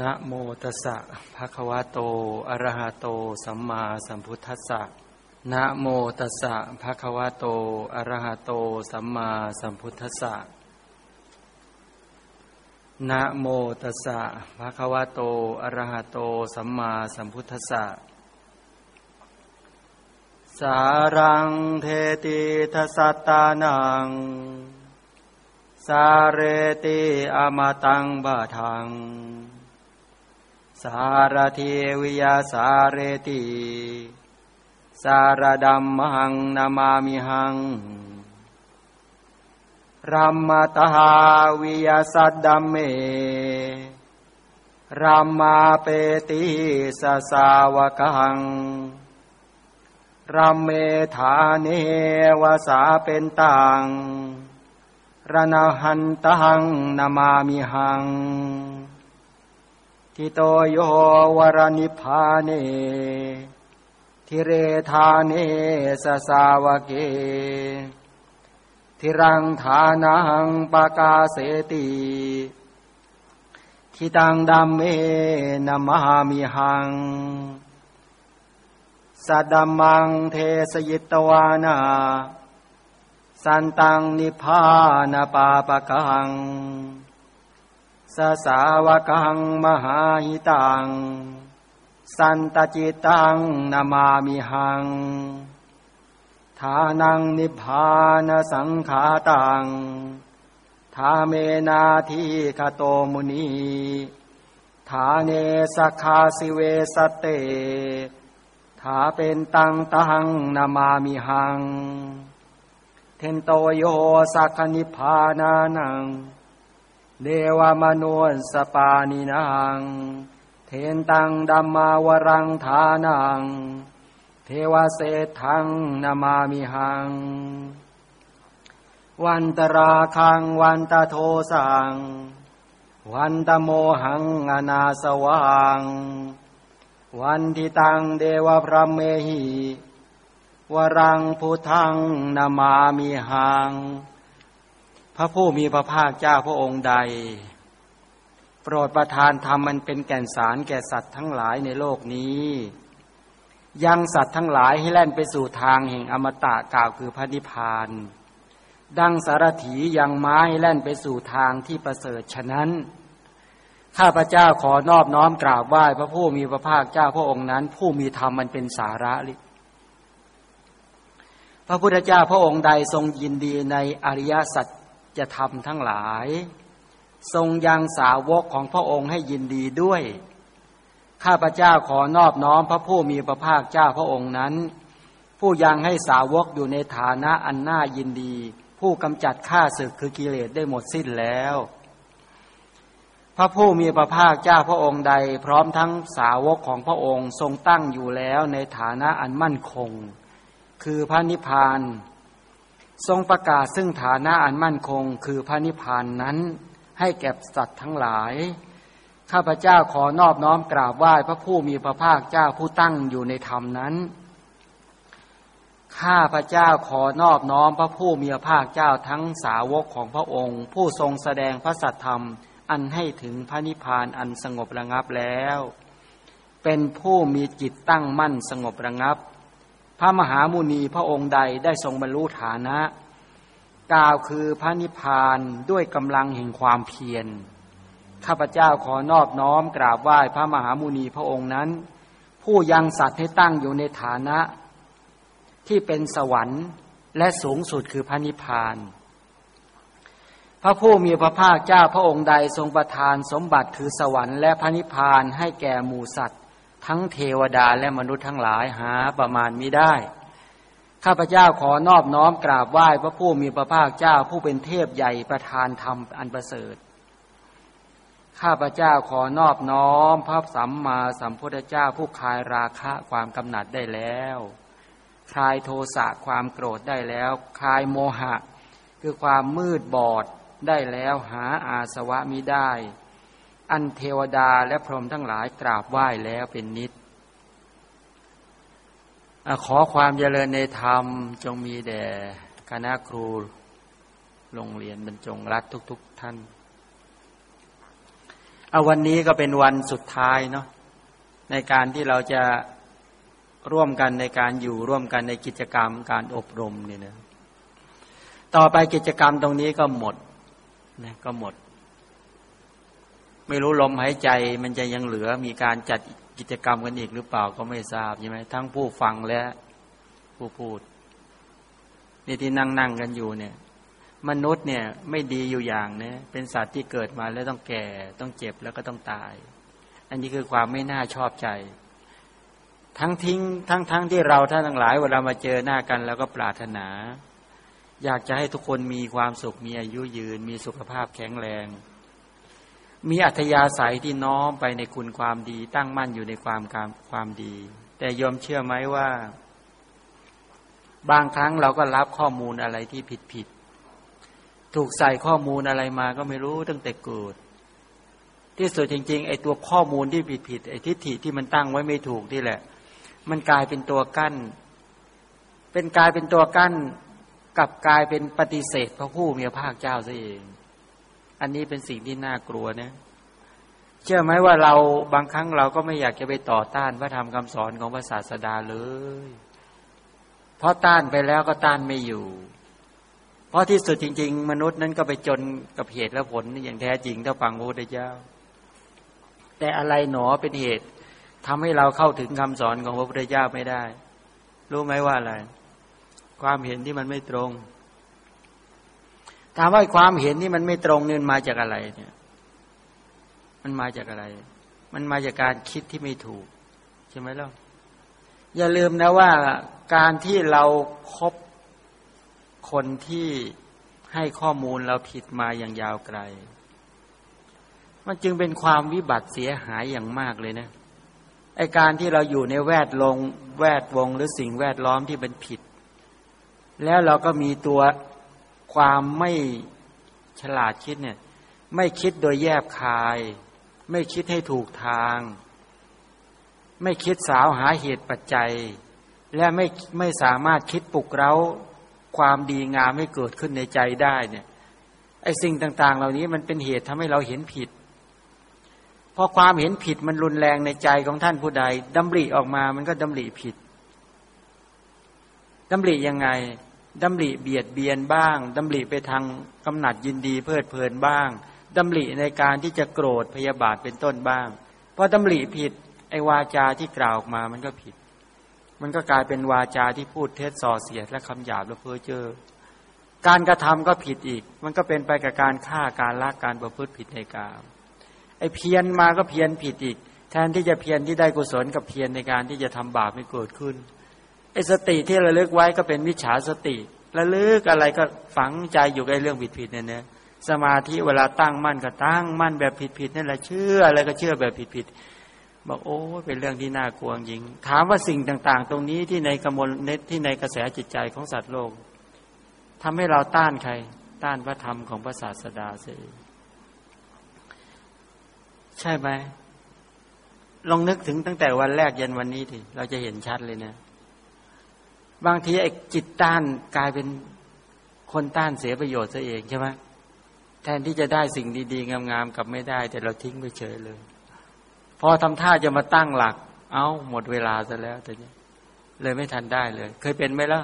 นะโมตัสสะภะคะวะโต อะระหะโต สัมมาสัมพุทธัสสะนะโมตัสสะภะคะวะโต อะระหะโต สัมมาสัมพุทธัสสะนะโมตัสสะภะคะวะโต อะระหะโต สัมมาสัมพุทธัสสะ สารังเทติทัสตานัง สาเรติอมตังบาทัง สารเทวิยาสาเรติสารดัมมังนามามิหังรัมมาตหาวิยาสัดดัมเมรัมมาเปติสสาวกังรัมเมธาเนวสาเป็นตังรณหันตังนามามิหัง ทิโตโยวรนิพาเนทิเรธาเนสสาวเกทิรังฐานังปากาเสติทิตังดัมเมนามามิหังสัดมังเทสยิตวานา สันตังนิพพานาปาปะกัง สสาวกังมหาหิตัง สันตจิตังนามามิหัง ทานังนิพพานสังขาตังทาเมนาทีคโตมุนีทาเนสคาสิเวสเตถาเป็นตังตังนามามิหัง เทนโตโยสักนิพพานานัง เดวามนุสปานินัง เทนตังดัมมาวรังทานัง เทวเศทังนามามิหัง วันตราคังวันตโทสัง วันตโมหังอนาสวัง วันทิตังเดวพระเมหิวรังพุทังนามามิหัง พระผู้มีพระภาคเจ้าพระองค์ใด โปรดประทานธรรมมันเป็นแก่นสารแก่สัตว์ทั้งหลายในโลกนี้ ยังสัตว์ทั้งหลายให้แล่นไปสู่ทางแห่งอมตะกล่าวคือพระนิพพาน ดังสารถียังไม้แล่นไปสู่ทางที่ประเสริฐฉะนั้น ข้าพระเจ้าขอนอบน้อมกราบไหว้พระผู้มีพระภาคเจ้าพระองค์นั้น ผู้มีธรรมมันเป็นสาระลิพระพุทธเจ้าพระองค์ใดทรงยินดีในอริยสัจ จะทำทั้งหลาย ทรงยังสาวกของพระองค์ให้ยินดีด้วย ข้าพเจ้าขอนอบน้อมพระผู้มีพระภาคเจ้าพระองค์นั้น ผู้ยังให้สาวกอยู่ในฐานะอันน่ายินดี ผู้กำจัดข้าศึกคือกิเลสได้หมดสิ้นแล้ว พระผู้มีพระภาคเจ้าพระองค์ใด พร้อมทั้งสาวกของพระองค์ทรงตั้งอยู่แล้วในฐานะอันมั่นคง คือพระนิพพาน ทรงประกาศซึ่งฐานะอันมั่นคงคือพระนิพพานนั้น ให้แก่สัตว์ทั้งหลาย ข้าพเจ้าขอนอบน้อมกราบไหว้พระผู้มีพระภาคเจ้าผู้ตั้งอยู่ในธรรมนั้น ข้าพเจ้าขอนอบน้อมพระผู้มีพระภาคเจ้าทั้งสาวกของพระองค์ ผู้ทรงแสดงพระสัทธรรม อันให้ถึงพระนิพพานอันสงบระงับแล้ว เป็นผู้มีจิตตั้งมั่นสงบระงับ ระมหามุนีพระองค์ใดได้ทรงบรรลุฐานะกล่าวคือพระนิพพานด้วยกำลังแห่งความเพียรข้าพเจ้าขอนอบน้อมกราบไหว้พระมหามุนีพระองค์นั้น ผู้ยังสัตว์ให้ตั้งอยู่ในฐานะ ที่เป็นสวรรค์และสูงสุดคือพระนิพพาน พระผู้มีพระภาคเจ้าพระองค์ใดทรงประทานสมบัติคือสวรรค์และพระนิพพานให้แก่หมู่สัตว์ ทั้งเทวดาและมนุษย์ทั้งหลายหาประมาณมิได้ ข้าพเจ้าขอนอบน้อมกราบไหว้พระผู้มีพระภาคเจ้าผู้เป็นเทพใหญ่ประทานธรรมอันประเสริฐ ข้าพเจ้าขอนอบน้อมพระสัมมาสัมพุทธเจ้าผู้คลายราคะความกำหนัดได้แล้ว คลายโทสะความโกรธได้แล้ว คลายโมหะ คือความมืดบอดได้แล้วหาอาสวะมิได้ อันเทวดาและพรหมทั้งหลายกราบไหว้แล้วเป็นนิดขอความเจริญในธรรมจงมีแด่คณะครูโรงเรียนบรรจงรักทุกๆทท่านเอาวันนี้ก็เป็นวันสุดท้ายเนาะในการที่เราจะร่วมกันในการอยู่ร่วมกันในกิจกรรมการอบรมนี่นะต่อไปกิจกรรมตรงนี้ก็หมดนะก็หมด ไม่รู้ลมหายใจมันจะยังเหลือมีการจัดกิจกรรมกันอีกหรือเปล่าก็ไม่ทราบใช่ไหมทั้งผู้ฟังและผู้พูดนี่ที่นั่งนั่งกันอยู่เนี่ย มนุษย์เนี่ยไม่ดีอยู่อย่างเนี่ยเป็นสัตว์ที่เกิดมาแล้วต้องแก่ต้องเจ็บแล้วก็ต้องตาย อันนี้คือความไม่น่าชอบใจ ทั้งทิ้งทั้งทั้งที่เราท่านทั้งหลายเวลามาเจอหน้ากัน แล้วก็ปรารถนา อยากจะให้ทุกคนมีความสุขมีอายุยืน มีสุขภาพแข็งแรง มีอัธยาศัยที่น้อมไปในคุณความดี ตั้งมั่นอยู่ในความความความดี แต่ยอมเชื่อไหมว่า บางครั้งเราก็รับข้อมูลอะไรที่ผิดผิดถูกใส่ข้อมูลอะไรมาก็ไม่รู้ตั้งแต่เกิดที่สุดจริง ๆ ไอ้ตัวข้อมูลที่ผิดผิดไอ้ทิฏฐิที่มันตั้งไว้ไม่ถูกนี่แหละ มันกลายเป็นตัวกั้น เป็นกลายเป็นตัวกั้นกับกลายเป็นปฏิเสธพระผู้มีพระภาคเจ้าซะเอง อันนี้เป็นสิ่งที่น่ากลัวนะเชื่อไหมว่าเราบางครั้งเราก็ไม่อยากจะไปต่อต้านพระธรรมคำสอนของพระศาสดาเลย เพราะต้านไปแล้วก็ต้านไม่อยู่ เพราะที่สุดจริง ๆ มนุษย์นั้นก็ไปจนกับเหตุและผลอย่างแท้จริงถ้าฟังพระพุทธเจ้า แต่อะไรหนอเป็นเหตุทำให้เราเข้าถึงคำสอนของพระพุทธเจ้าไม่ได้ รู้ไหมว่าอะไร ความเห็นที่มันไม่ตรง ถามว่าความเห็นที่มันไม่ตรงเนี่มันมาจากอะไรเนี่ย มันมาจากอะไร มันมาจากการคิดที่ไม่ถูก ใช่ไหมล่ะอย่าลืมนะว่าการที่เราครบคนที่ให้ข้อมูลเราผิดมาอย่างยาวไกล มันจึงเป็นความวิบัติเสียหายอย่างมากเลยนะไอการที่เราอยู่ในแวดลงแวดวงหรือสิ่งแวดล้อมที่เป็นผิด แล้วเราก็มีตัว ความไม่ฉลาดคิดเนี่ย ไม่คิดโดยแยบคาย ไม่คิดให้ถูกทาง ไม่คิดสาวหาเหตุปัจจัย และไม่ไม่สามารถคิดปลุกเร้า ความดีงามให้เกิดขึ้นในใจได้เนี่ยไอ้สิ่งต่าง ๆ เหล่านี้มันเป็นเหตุทำให้เราเห็นผิดเพราะความเห็นผิดมันรุนแรงในใจของท่านผู้ใดดำริออกมามันก็ดำริผิดดำริยังไง ดำริเบียดเบียนบ้างดำริไปทางกำหนัดยินดีเพลิดเพลินบ้างดำริในการที่จะโกรธพยาบาทเป็นต้นบ้างเพราะดำริผิดไอ้วาจาที่กล่าวออกมามันก็ผิด มันก็กลายเป็นวาจาที่พูดเท็จส่อเสียดและคำหยาบและเพ้อเจ้อการกระทำก็ผิดอีก มันก็เป็นไปกับการฆ่าการลักการประพฤติผิดในกามไอ้เพียนมาก็เพียนผิดอีก แทนที่จะเพียนที่ได้กุศลกับเพียนในการที่จะทำบาปไม่เกิดขึ้น ไอ้สติที่ระลึกไว้ก็เป็นวิชาสติระลึกอะไรก็ฝังใจอยู่ในเรื่องผิดผิดเนี่ยนะสมาธิเวลาตั้งมั่นก็ตั้งมั่นแบบผิดผิดนั่นแหละเชื่ออะไรก็เชื่อแบบผิดผิดบอกโอ้เป็นเรื่องที่น่ากลัวจริง ถามว่าสิ่งต่าง ๆ ตรงนี้ที่ในกมลเนที่ในกระแสจิตใจของสัตว์โลกทำให้เราต้านใคร ต้านพระธรรมของพระศาสดาเสียใช่ไหมลองนึกถึงตั้งแต่วันแรกยันวันนี้ทีเราจะเห็นชัดเลยเนะ บางทีไอ้จิตต้านกลายเป็นคนต้านเสียประโยชน์ซะเองใช่ไหมแทนที่จะได้สิ่งดี ๆ งามๆกับไม่ได้ แต่เราทิ้งไปเฉยเลย พอทำท่าจะมาตั้งหลัก เอา้าหมดเวลาซะแล้วแต่นี้เลยไม่ทันได้เลย เคยเป็นไหมล่ะ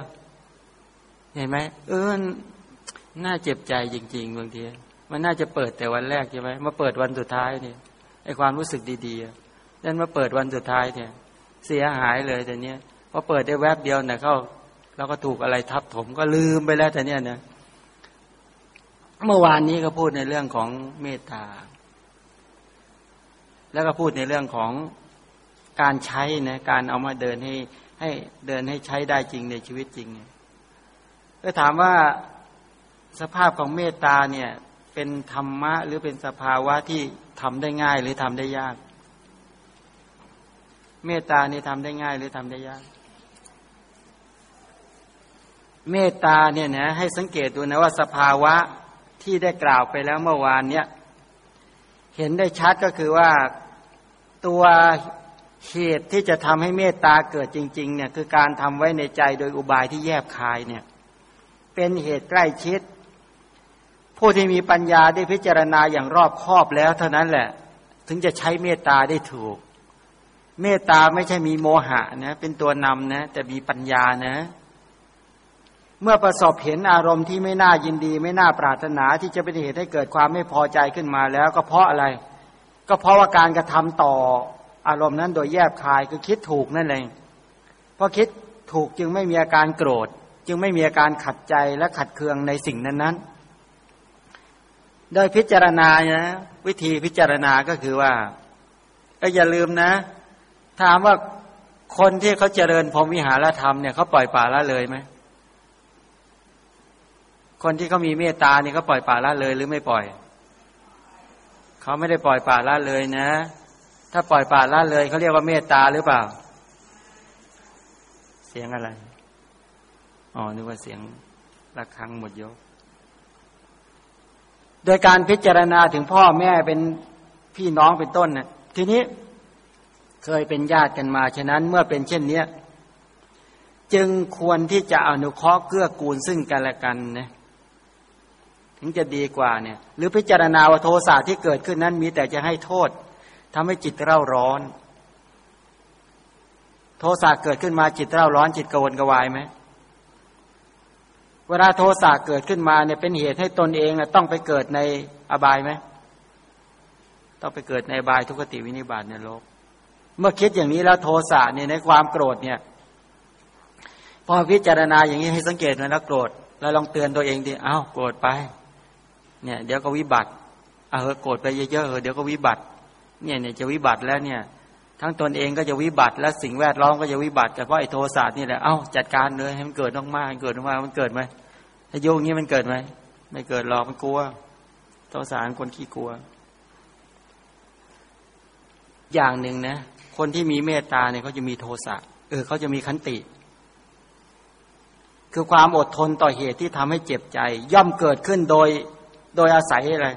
เห็นไหมเออน่าเจ็บใจจริง ๆบางทีมันน่าจะเปิดแต่วันแรกใช่ไหมมาเปิดวันสุดท้ายเนี่ยไอความรู้สึกดีๆนั่นมาเปิดวันสุดท้ายเนี่ย เสียหายเลยแต่เนี้ย พอเปิดได้แวบเดียวเนี่ยเขาเราก็ถูกอะไรทับถมก็ลืมไปแล้วแต่เนี้ยเนี่ยเมื่อวานนี้ก็พูดในเรื่องของเมตตา แล้วก็พูดในเรื่องของการใช้นะการเอามาเดินให้ให้เดินให้ใช้ได้จริงในชีวิตจริงก็ถามว่าสภาพของเมตตาเนี่ย เป็นธรรมะหรือเป็นสภาวะที่ทำได้ง่ายหรือทำได้ยาก เมตตานี่ทำได้ง่ายหรือทำได้ยาก เมตตาเนี่ยนะให้สังเกตดูนะว่าสภาวะที่ได้กล่าวไปแล้วเมื่อวานเนี่ยเห็นได้ชัดก็คือว่าตัวเหตุที่จะทำให้เมตตาเกิดจริง ๆ เนี่ยคือการทำไว้ในใจโดยอุบายที่แยบคายเนี่ยเป็นเหตุใกล้ชิด ผู้ที่มีปัญญาได้พิจารณาอย่างรอบคอบแล้ว เท่านั้นแหละ ถึงจะใช้เมตตาได้ถูก เมตตาไม่ใช่มีโมหะนะเป็นตัวนำนะแต่มีปัญญานะเเมื่อประสบเห็นอารมณ์ที่ไม่น่ายินดี ไม่น่าปรารถนาที่จะเป็นเหตุให้เกิดความไม่พอใจขึ้นมาแล้วก็เพราะอะไร ก็เพราะว่าการกระทำต่ออารมณ์นั้นโดยแยบคายคือคิดถูกนั่นเองเพราะคิดถูกจึงไม่มีอาการโกรธ จึงไม่มีอาการขัดใจและขัดเคืองในสิ่งนั้นๆ โดยพิจารณานะวิธีพิจารณาก็คือว่าก็อย่าลืมนะ ถามว่าคนที่เขาเจริญพรหมวิหารธรรมเนี่ยเขาปล่อยป่าละเลยไหม คนที่เขามีเมตตาเนี่ยเขาปล่อยป่าละเลยหรือไม่ปล่อย เขาไม่ได้ปล่อยป่าละเลยนะ ถ้าปล่อยป่าละเลยเขาเรียกว่าเมตตาหรือเปล่า เสียงอะไร อ๋อ นึกว่าเสียงระฆังหมดยก โดยการพิจารณาถึงพ่อแม่เป็นพี่น้องเป็นต้นนะทีนี้เคยเป็นญาติกันมา ฉะนั้นเมื่อเป็นเช่นนี้จึงควรที่จะอนุเคราะห์เกื้อกูลซึ่งกันและกันนะ ถึงจะดีกว่าเนี่ย หรือพิจารณาว่าโทสะที่เกิดขึ้นนั้นมีแต่จะให้โทษทำให้จิตเร่าร้อน โทสะเกิดขึ้นมาจิตเร่าร้อนจิตกระวนกวายไหมเวลาโทสะเกิดขึ้นมาเนี่ยเป็นเหตุให้ตนเองต้องไปเกิดในอบายไหมต้องไปเกิดในอบายทุกติวินิบาตในโลก เมื่อคิดอย่างนี้แล้วโทสะเนี่ยในความโกรธเนี่ย พอพิจารณาอย่างนี้ให้สังเกตนะแล้วโกรธเราลองเตือนตัวเองดิอ้าวโกรธไป เนี่ยเดี๋ยวก็วิบัติเออโกรธไปเยอะๆเออเดี๋ยวก็วิบัติ เนี่ยเนี่ยจะวิบัติแล้วเนี่ย ทั้งตนเองก็จะวิบัติ และสิ่งแวดล้อมก็จะวิบัติแต่เพราะไอ้โทสะนี่แหละเอ้าจัดการเลยให้มันเกิดมากๆเกิดมากมันเกิดไหมถ้าโยงนี้มันเกิดไหมไม่เกิดหรอกมันกลัวโทสะคนขี้กลัว อย่างหนึ่งนะคนที่มีเมตตาเนี่ยเขาจะมีโทสะเออเขาจะมีขันติ คือความอดทนต่อเหตุที่ทำให้เจ็บใจ ย่อมเกิดขึ้นโดย โดยอาศัยอะไร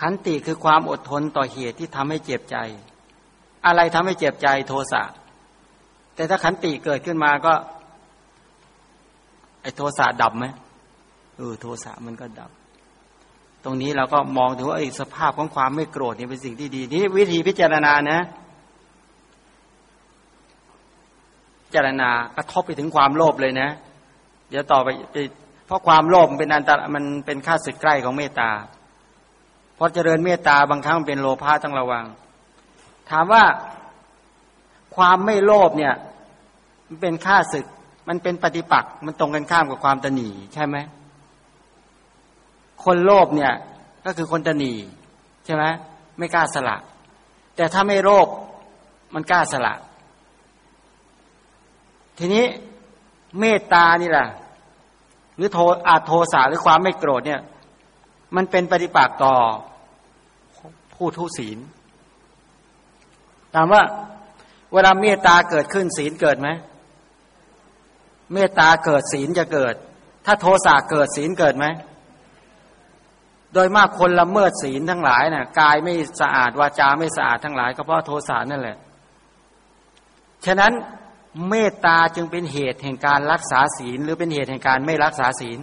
ขันติคือความอดทนต่อเหตุที่ทำให้เจ็บใจ อะไรทำให้เจ็บใจโทสะ แต่ถ้าขันติเกิดขึ้นมาก็ ไอ้โทสะดับไหมเออโทสะมันก็ดับ ตรงนี้เราก็มองถึงว่าไอ้สภาพของความไม่โกรธนี่เป็นสิ่งที่ดี นี่วิธีพิจารณานะพิจารณากระทบไปถึงความโลภเลยนะ เดี๋ยวต่อไป เพราะความโลภเป็นอันตรมันเป็นค่าศึกใกล้ของเมตตาพอเจริญเมตตาบางครั้งเป็นโลภะต้องระวัง ถามว่าความไม่โลภเนี่ย มันเป็นค่าศึก มันเป็นปฏิปักษ์มันตรงกันข้ามกับความตนีใช่ไหมคนโลภเนี่ย ก็คือคนตนีใช่ไหมไม่กล้าสละ แต่ถ้าไม่โลภมันกล้าสละ ทีนี้เมตตานี่แหละ หรือโทอาโทสาหรือความไม่โกรธเนี่ย มันเป็นปฏิปักษ์ต่อผู้ทุศีลถามว่า เวลาเมตตาเกิดขึ้นศีลเกิดไหมเมตตาเกิดศีลจะเกิด ถ้าโทสะเกิดศีลเกิดไหมโดยมากคนละเมิดศีลทั้งหลายนะ่ะกายไม่สะอาดวาจาไม่สะอาดทั้งหลายก็เพราะโทสะนั่นแหละ ฉะนั้น เมตตาจึงเป็นเหตุแห่งการรักษาศีล หรือเป็นเหตุแห่งการไม่รักษาศีล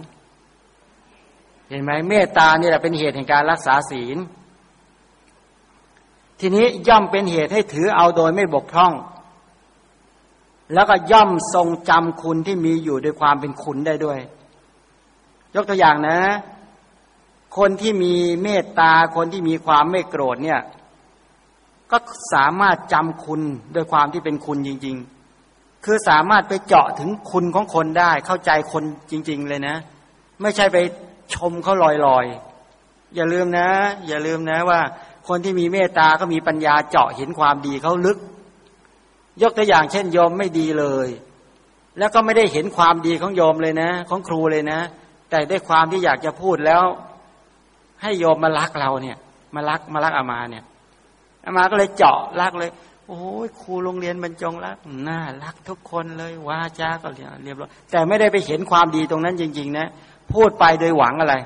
เห็นไหมเมตตานี่แหละเป็นเหตุแห่งการรักษาศีล ทีนี้ย่อมเป็นเหตุให้ถือเอาโดยไม่บกพร่อง แล้วก็ย่อมทรงจำคุณที่มีอยู่ด้วยความเป็นคุณได้ด้วย ยกตัวอย่างนะ คนที่มีเมตตาคนที่มีความไม่โกรธเนี่ย ก็สามารถจำคุณด้วยความที่เป็นคุณจริง ๆ คือสามารถไปเจาะถึงคุณของคนได้ เข้าใจคนจริง ๆ เลยนะ ไม่ใช่ไปชมเขาลอยๆ อย่าลืมนะ อย่าลืมนะว่า คนที่มีเมตตาก็มีปัญญาเจาะเห็นความดีเขาลึก ยกตัวอย่างเช่นโยมไม่ดีเลย แล้วก็ไม่ได้เห็นความดีของโยมเลยนะ ของครูเลยนะ แต่ได้ความที่อยากจะพูดแล้ว ให้โยมมารักเราเนี่ย มารักมารักอามาเนี่ยอามาก็เลยเจาะรักเลย โอ้ยครูโรงเรียนบรรจงรักน่ารักทุกคนเลยวาจาก็เรียบร้อยแต่ไม่ได้ไปเห็นความดีตรงนั้นจริง ๆ นะ พูดไปโดยหวังอะไร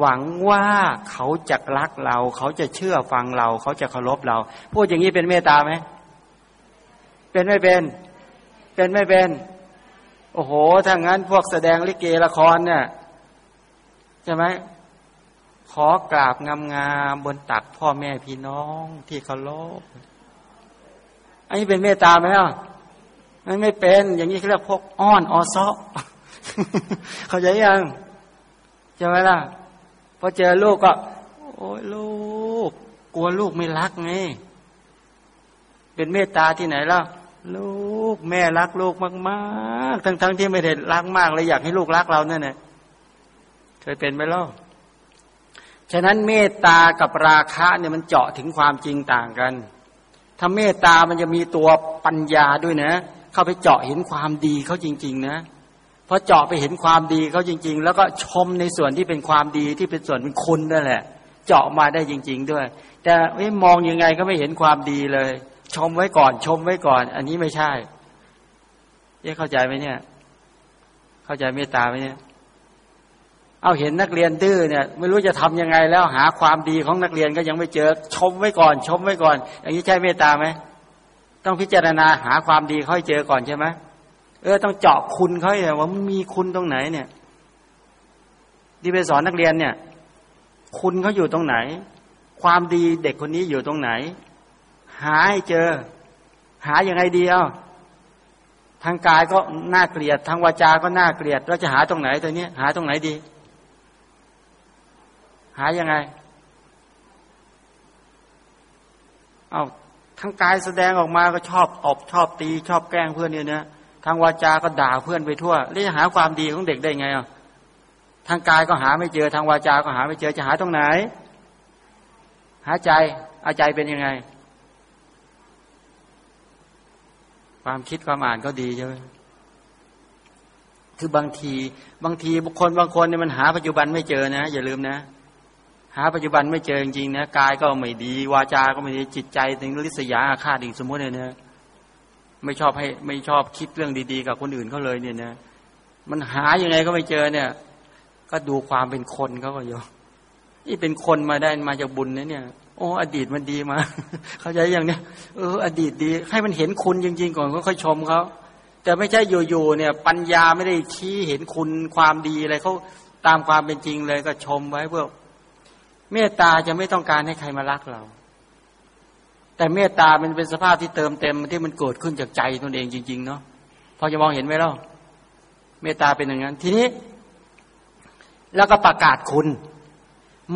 หวังว่าเขาจะรักเรา เขาจะเชื่อฟังเรา เขาจะเคารพเรา พูดอย่างนี้เป็นเมตตาไหมเป็นไม่เป็น เป็นไม่เป็น โอ้โหถ้างั้นพวกแสดงลิเกละครเนี่ยใช่ไหมขอกราบงามๆบนตักพ่อแม่พี่น้องที่เคารพ อันนี้เป็นเมตตาไหมอะมันไม่เป็น อย่างนี้เขาเรียกพวกอ้อนออซอเขาใจยังใช่ไหมล่ะพอเจอลูกก็ โอ้ยลูก กลัวลูกไม่รักไงเป็นเมตตาที่ไหนล่ะลูกแม่รักลูกมากๆ ทั้งๆทที่ไม่ได้รักมากเลยอยากให้ลูกรักเราเนี่ยเคยเป็นไหมล่ะฉะนั้นเมตตากับราคะเนี่ยมันเจาะถึงความจริงต่างกัน ถ้าเมตตามันจะมีตัวปัญญาด้วยนะ เข้าไปเจาะเห็นความดีเขาจริง ๆ นะพอเจาะไปเห็นความดีเขาจริง ๆ แล้วก็ชมในส่วนที่เป็นความดีที่เป็นส่วนเป็นคุณนั่นแหละ เจาะมาได้จริง ๆ ด้วย แต่ไม่มองยังไงก็ไม่เห็นความดีเลย ชมไว้ก่อนชมไว้ก่อน อันนี้ไม่ใช่เอ๊เข้าใจไหมเนี่ย เข้าใจเมตตาไหมเนี่ย เอาเห็นนักเรียนดื้อเนี่ยไม่รู้จะทํำยังไงแล้วหาความดีของนักเรียนก็ยังไม่เจอชมไว้ก่อน ชมไว้ก่อน อย่างนี้ใช่เมตตาไหมต้องพิจารณาหาความดีค่อยเจอก่อนใช่ไหมเออต้องเจาะคุณเขาเนี่ยว่ามันมีคุณตรงไหนเนี่ยที่ไปสอนนักเรียนเนี่ย คุณเขาอยู่ตรงไหน ความดีเด็กคนนี้อยู่ตรงไหน หาให้เจอ หาอย่างไงดีเอาทางกายก็น่าเกลียดทางวาจาก็น่าเกลียดเราจะหาตรงไหนตัวนี้หาตรงไหนดี หายยังไง เอาทางกายแสดงออกมาก็ชอบตบชอบตี ชอบแกล้งเพื่อนเนี่ยนะทางวาจาก็ด่าเพื่อนไปทั่วแล้วจะหาความดีของเด็กได้ไงอะทางกายก็หาไม่เจอทางวาจาก็หาไม่เจอจะหาตรงไหน หาใจอาใจเป็นยังไง ความคิดความอ่านก็ดีใช่ไหมคือบางที บางทีบุคคลบางคนเนี่ยมันหาปัจจุบันไม่เจอนะ อย่าลืมนะ หาปัจจุบันไม่เจอจริงๆนะกายก็ไม่ดี วาจา ก็ไม่ดีจิตใจถึงลิษยาอาฆาตอีกสมมติเนี่ยไม่ชอบให้ไม่ชอบคิดเรื่องดีๆ กับคนอื่นเขาเลยเนี่ยนะมันหายังไงก็ไม่เจอเนี่ย ก็ดูความเป็นคนเขาก็อยู่นี่เป็นคนมาได้มาจากบุญนะเนี่ยโอ้อดีตมันดีมา เขาใจอย่างเนี้ยเออ อดีตดี ให้มันเห็นคุณจริง ๆ ก่อนก็ค่อยชมเขาแต่ไม่ใช่อยู่ๆเนี่ย ปัญญาไม่ได้ชี้เห็นคุณความดีอะไรเขาตามความเป็นจริงเลยก็ชมไว้เพื่อ เมตตาจะไม่ต้องการให้ใครมารักเรา แต่เมตตามันเป็นสภาพที่เติมเต็มที่มันเกิดขึ้นจากใจตนเองจริง ๆ เนาะพอจะมองเห็นไหมล่ะเมตตาเป็นอย่างนั้น ทีนี้ แล้วก็ประกาศคุณ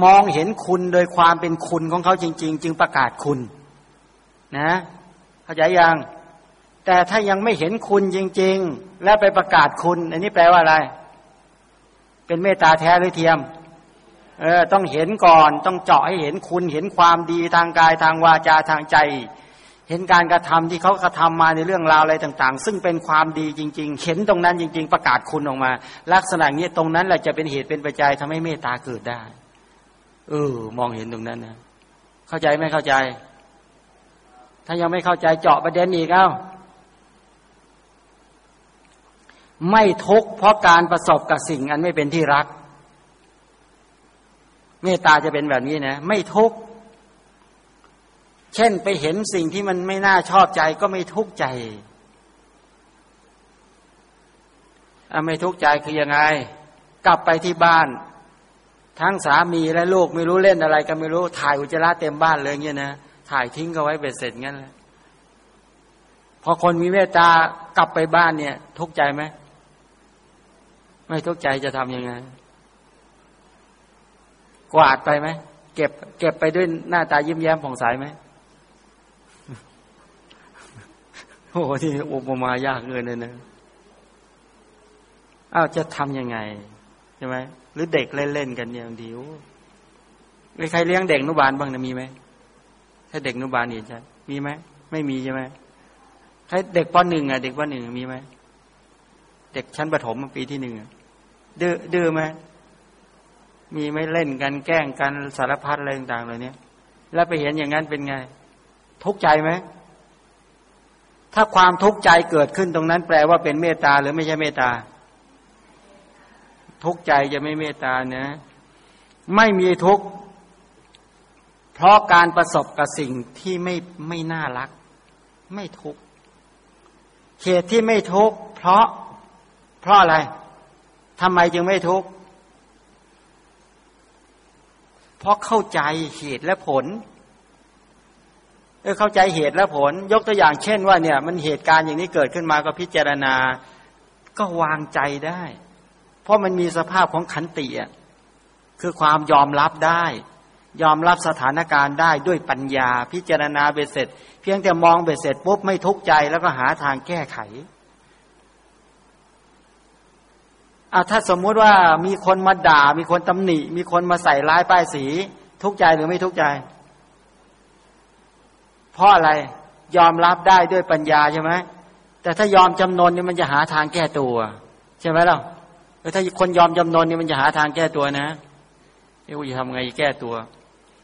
มองเห็นคุณโดยความเป็นคุณของเขาจริง ๆ จึงประกาศคุณ นะเข้าใจยังแต่ถ้ายังไม่เห็นคุณจริง ๆ แล้วไปประกาศคุณ อันนี้แปลว่าอะไร เป็นเมตตาแท้หรือเทียมเเออต้องเห็นก่อนต้องเจาะให้เห็นคุณเห็นความดีทางกายทางวาจาทางใจ เห็นการกระทำที่เขากระทำมาในเรื่องราวอะไรต่าง ๆ ซึ่งเป็นความดีจริง ๆ เห็นตรงนั้นจริง ๆ ประกาศคุณออกมา ลักษณะนี้ตรงนั้นแหละจะเป็นเหตุเป็นปัจจัยทำให้เมตตาเกิดได้เออมองเห็นตรงนั้นนะเข้าใจไม่เข้าใจ ถ้ายังไม่เข้าใจเจาะประเด็นอีกเอ้าไม่ทุกข์เพราะการประสบกับสิ่งอันไม่เป็นที่รัก เมตตาจะเป็นแบบนี้นะ ไม่ทุกข์เช่นไปเห็นสิ่งที่มันไม่น่าชอบใจก็ไม่ทุกข์ใจอไม่ทุกข์ใจคือยังไง กลับไปที่บ้าน ทั้งสามีและลูกไม่รู้เล่นอะไรก็ไม่รู้ถ่ายอุจจาระเต็มบ้านเลยเงี้ยนะถ่ายทิ้งก็ไว้เบ็ดเสร็จงั้นเลยพอคนมีเมตตากลับไปบ้านเนี่ย ทุกข์ใจไหมไม่ทุกข์ใจจะทำยังไง กวาดไปไหมเก็บ เก็บไปด้วยหน้าตายิ้มแย้มผ่องใสไหมโอ้โหที่อุปมายากเกินเลยนะอ้าวจะทํำยังไงใช่ไหมหรือเด็กเล่นๆกันอย่างเดียวมีใครเลี้ยงเด็กนุบาลบ้างนะมีไหมถ้าเด็กนุบาลนี่ใช่มีไหมไม่มีใช่ไหมใครเด็กปหนึ่งอะ เด็กปหนึ่งมีไหมเด็กชั้นประถมปีที่หนึ่งดื้อดื้อไหม มีไม่เล่นกันแกล้งกันสารพัดอะไรต่างๆเหล่านี้แล้วไปเห็นอย่างนั้นเป็นไง ทุกข์ใจไหมถ้าความทุกข์ใจเกิดขึ้นตรงนั้น แปลว่าเป็นเมตตาหรือไม่ใช่เมตตา ทุกข์ใจจะไม่เมตตาเนะ ไม่มีทุกข์เพราะการประสบกับสิ่งที่ไม่ไม่น่ารัก ไม่ทุกข์เหตุที่ไม่ทุกข์เพราะเพราะอะไรทำไมจึงไม่ทุกข์ เพราะเข้าใจเหตุและผลเออเข้าใจเหตุและผล ยกตัวอย่างเช่นว่าเนี่ย มันเหตุการณ์อย่างนี้เกิดขึ้นมาก็พิจารณา ก็วางใจได้ เพราะมันมีสภาพของขันติอะคือความยอมรับได้ ยอมรับสถานการณ์ได้ด้วยปัญญาพิจารณาเบ็ดเสร็จ เพียงแต่มองเบ็ดเสร็จปุ๊บไม่ทุกข์ใจแล้วก็หาทางแก้ไข อะถ้าสมมุติว่ามีคนมาด่า มีคนตำหนิ มีคนมาใส่ร้ายป้ายสี ทุกข์ใจหรือไม่ทุกข์ใจ เพราะอะไรยอมรับได้ด้วยปัญญาใช่ไหมแต่ถ้ายอมจำนนนี่มันจะหาทางแก้ตัว ใช่ไหมล่ะถ้าคนยอมจำนนนี่มันจะหาทางแก้ตัวนะเอ๊ะจะทำไงแก้ตัว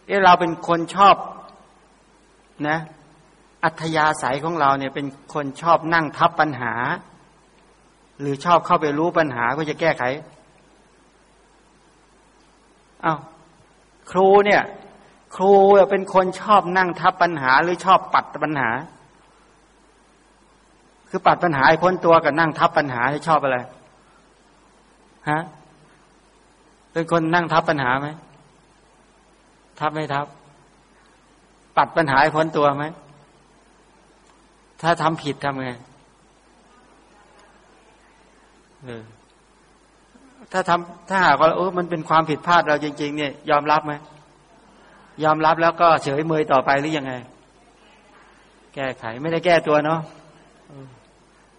เอ๊ะเราเป็นคนชอบนะ อัธยาศัยของเราเนี่ยเป็นคนชอบนั่งทับปัญหา หรือชอบเข้าไปรู้ปัญหาก็จะแก้ไขเอา้าครูเนี่ย ครูเป็นคนชอบนั่งทับปัญหา หรือชอบปัดปัญหา คือปัดปัญหาให้พ้นตัวกับนั่งทับปัญหาที่ชอบอะไรฮะเป็นคนนั่งทับปัญหาไหมทับไม่ทับ ปัดปัญหาให้พ้นตัวไหมถ้าทำผิดทำไง ถ้าทำถ้าหากว่าเออมันเป็นความผิดพลาดเราจริง ๆ เนี่ย ยอมรับไหมยอมรับแล้วก็เฉยเมยต่อไปหรือยังไง แก้ไขไม่ได้แก้ตัวเนาะ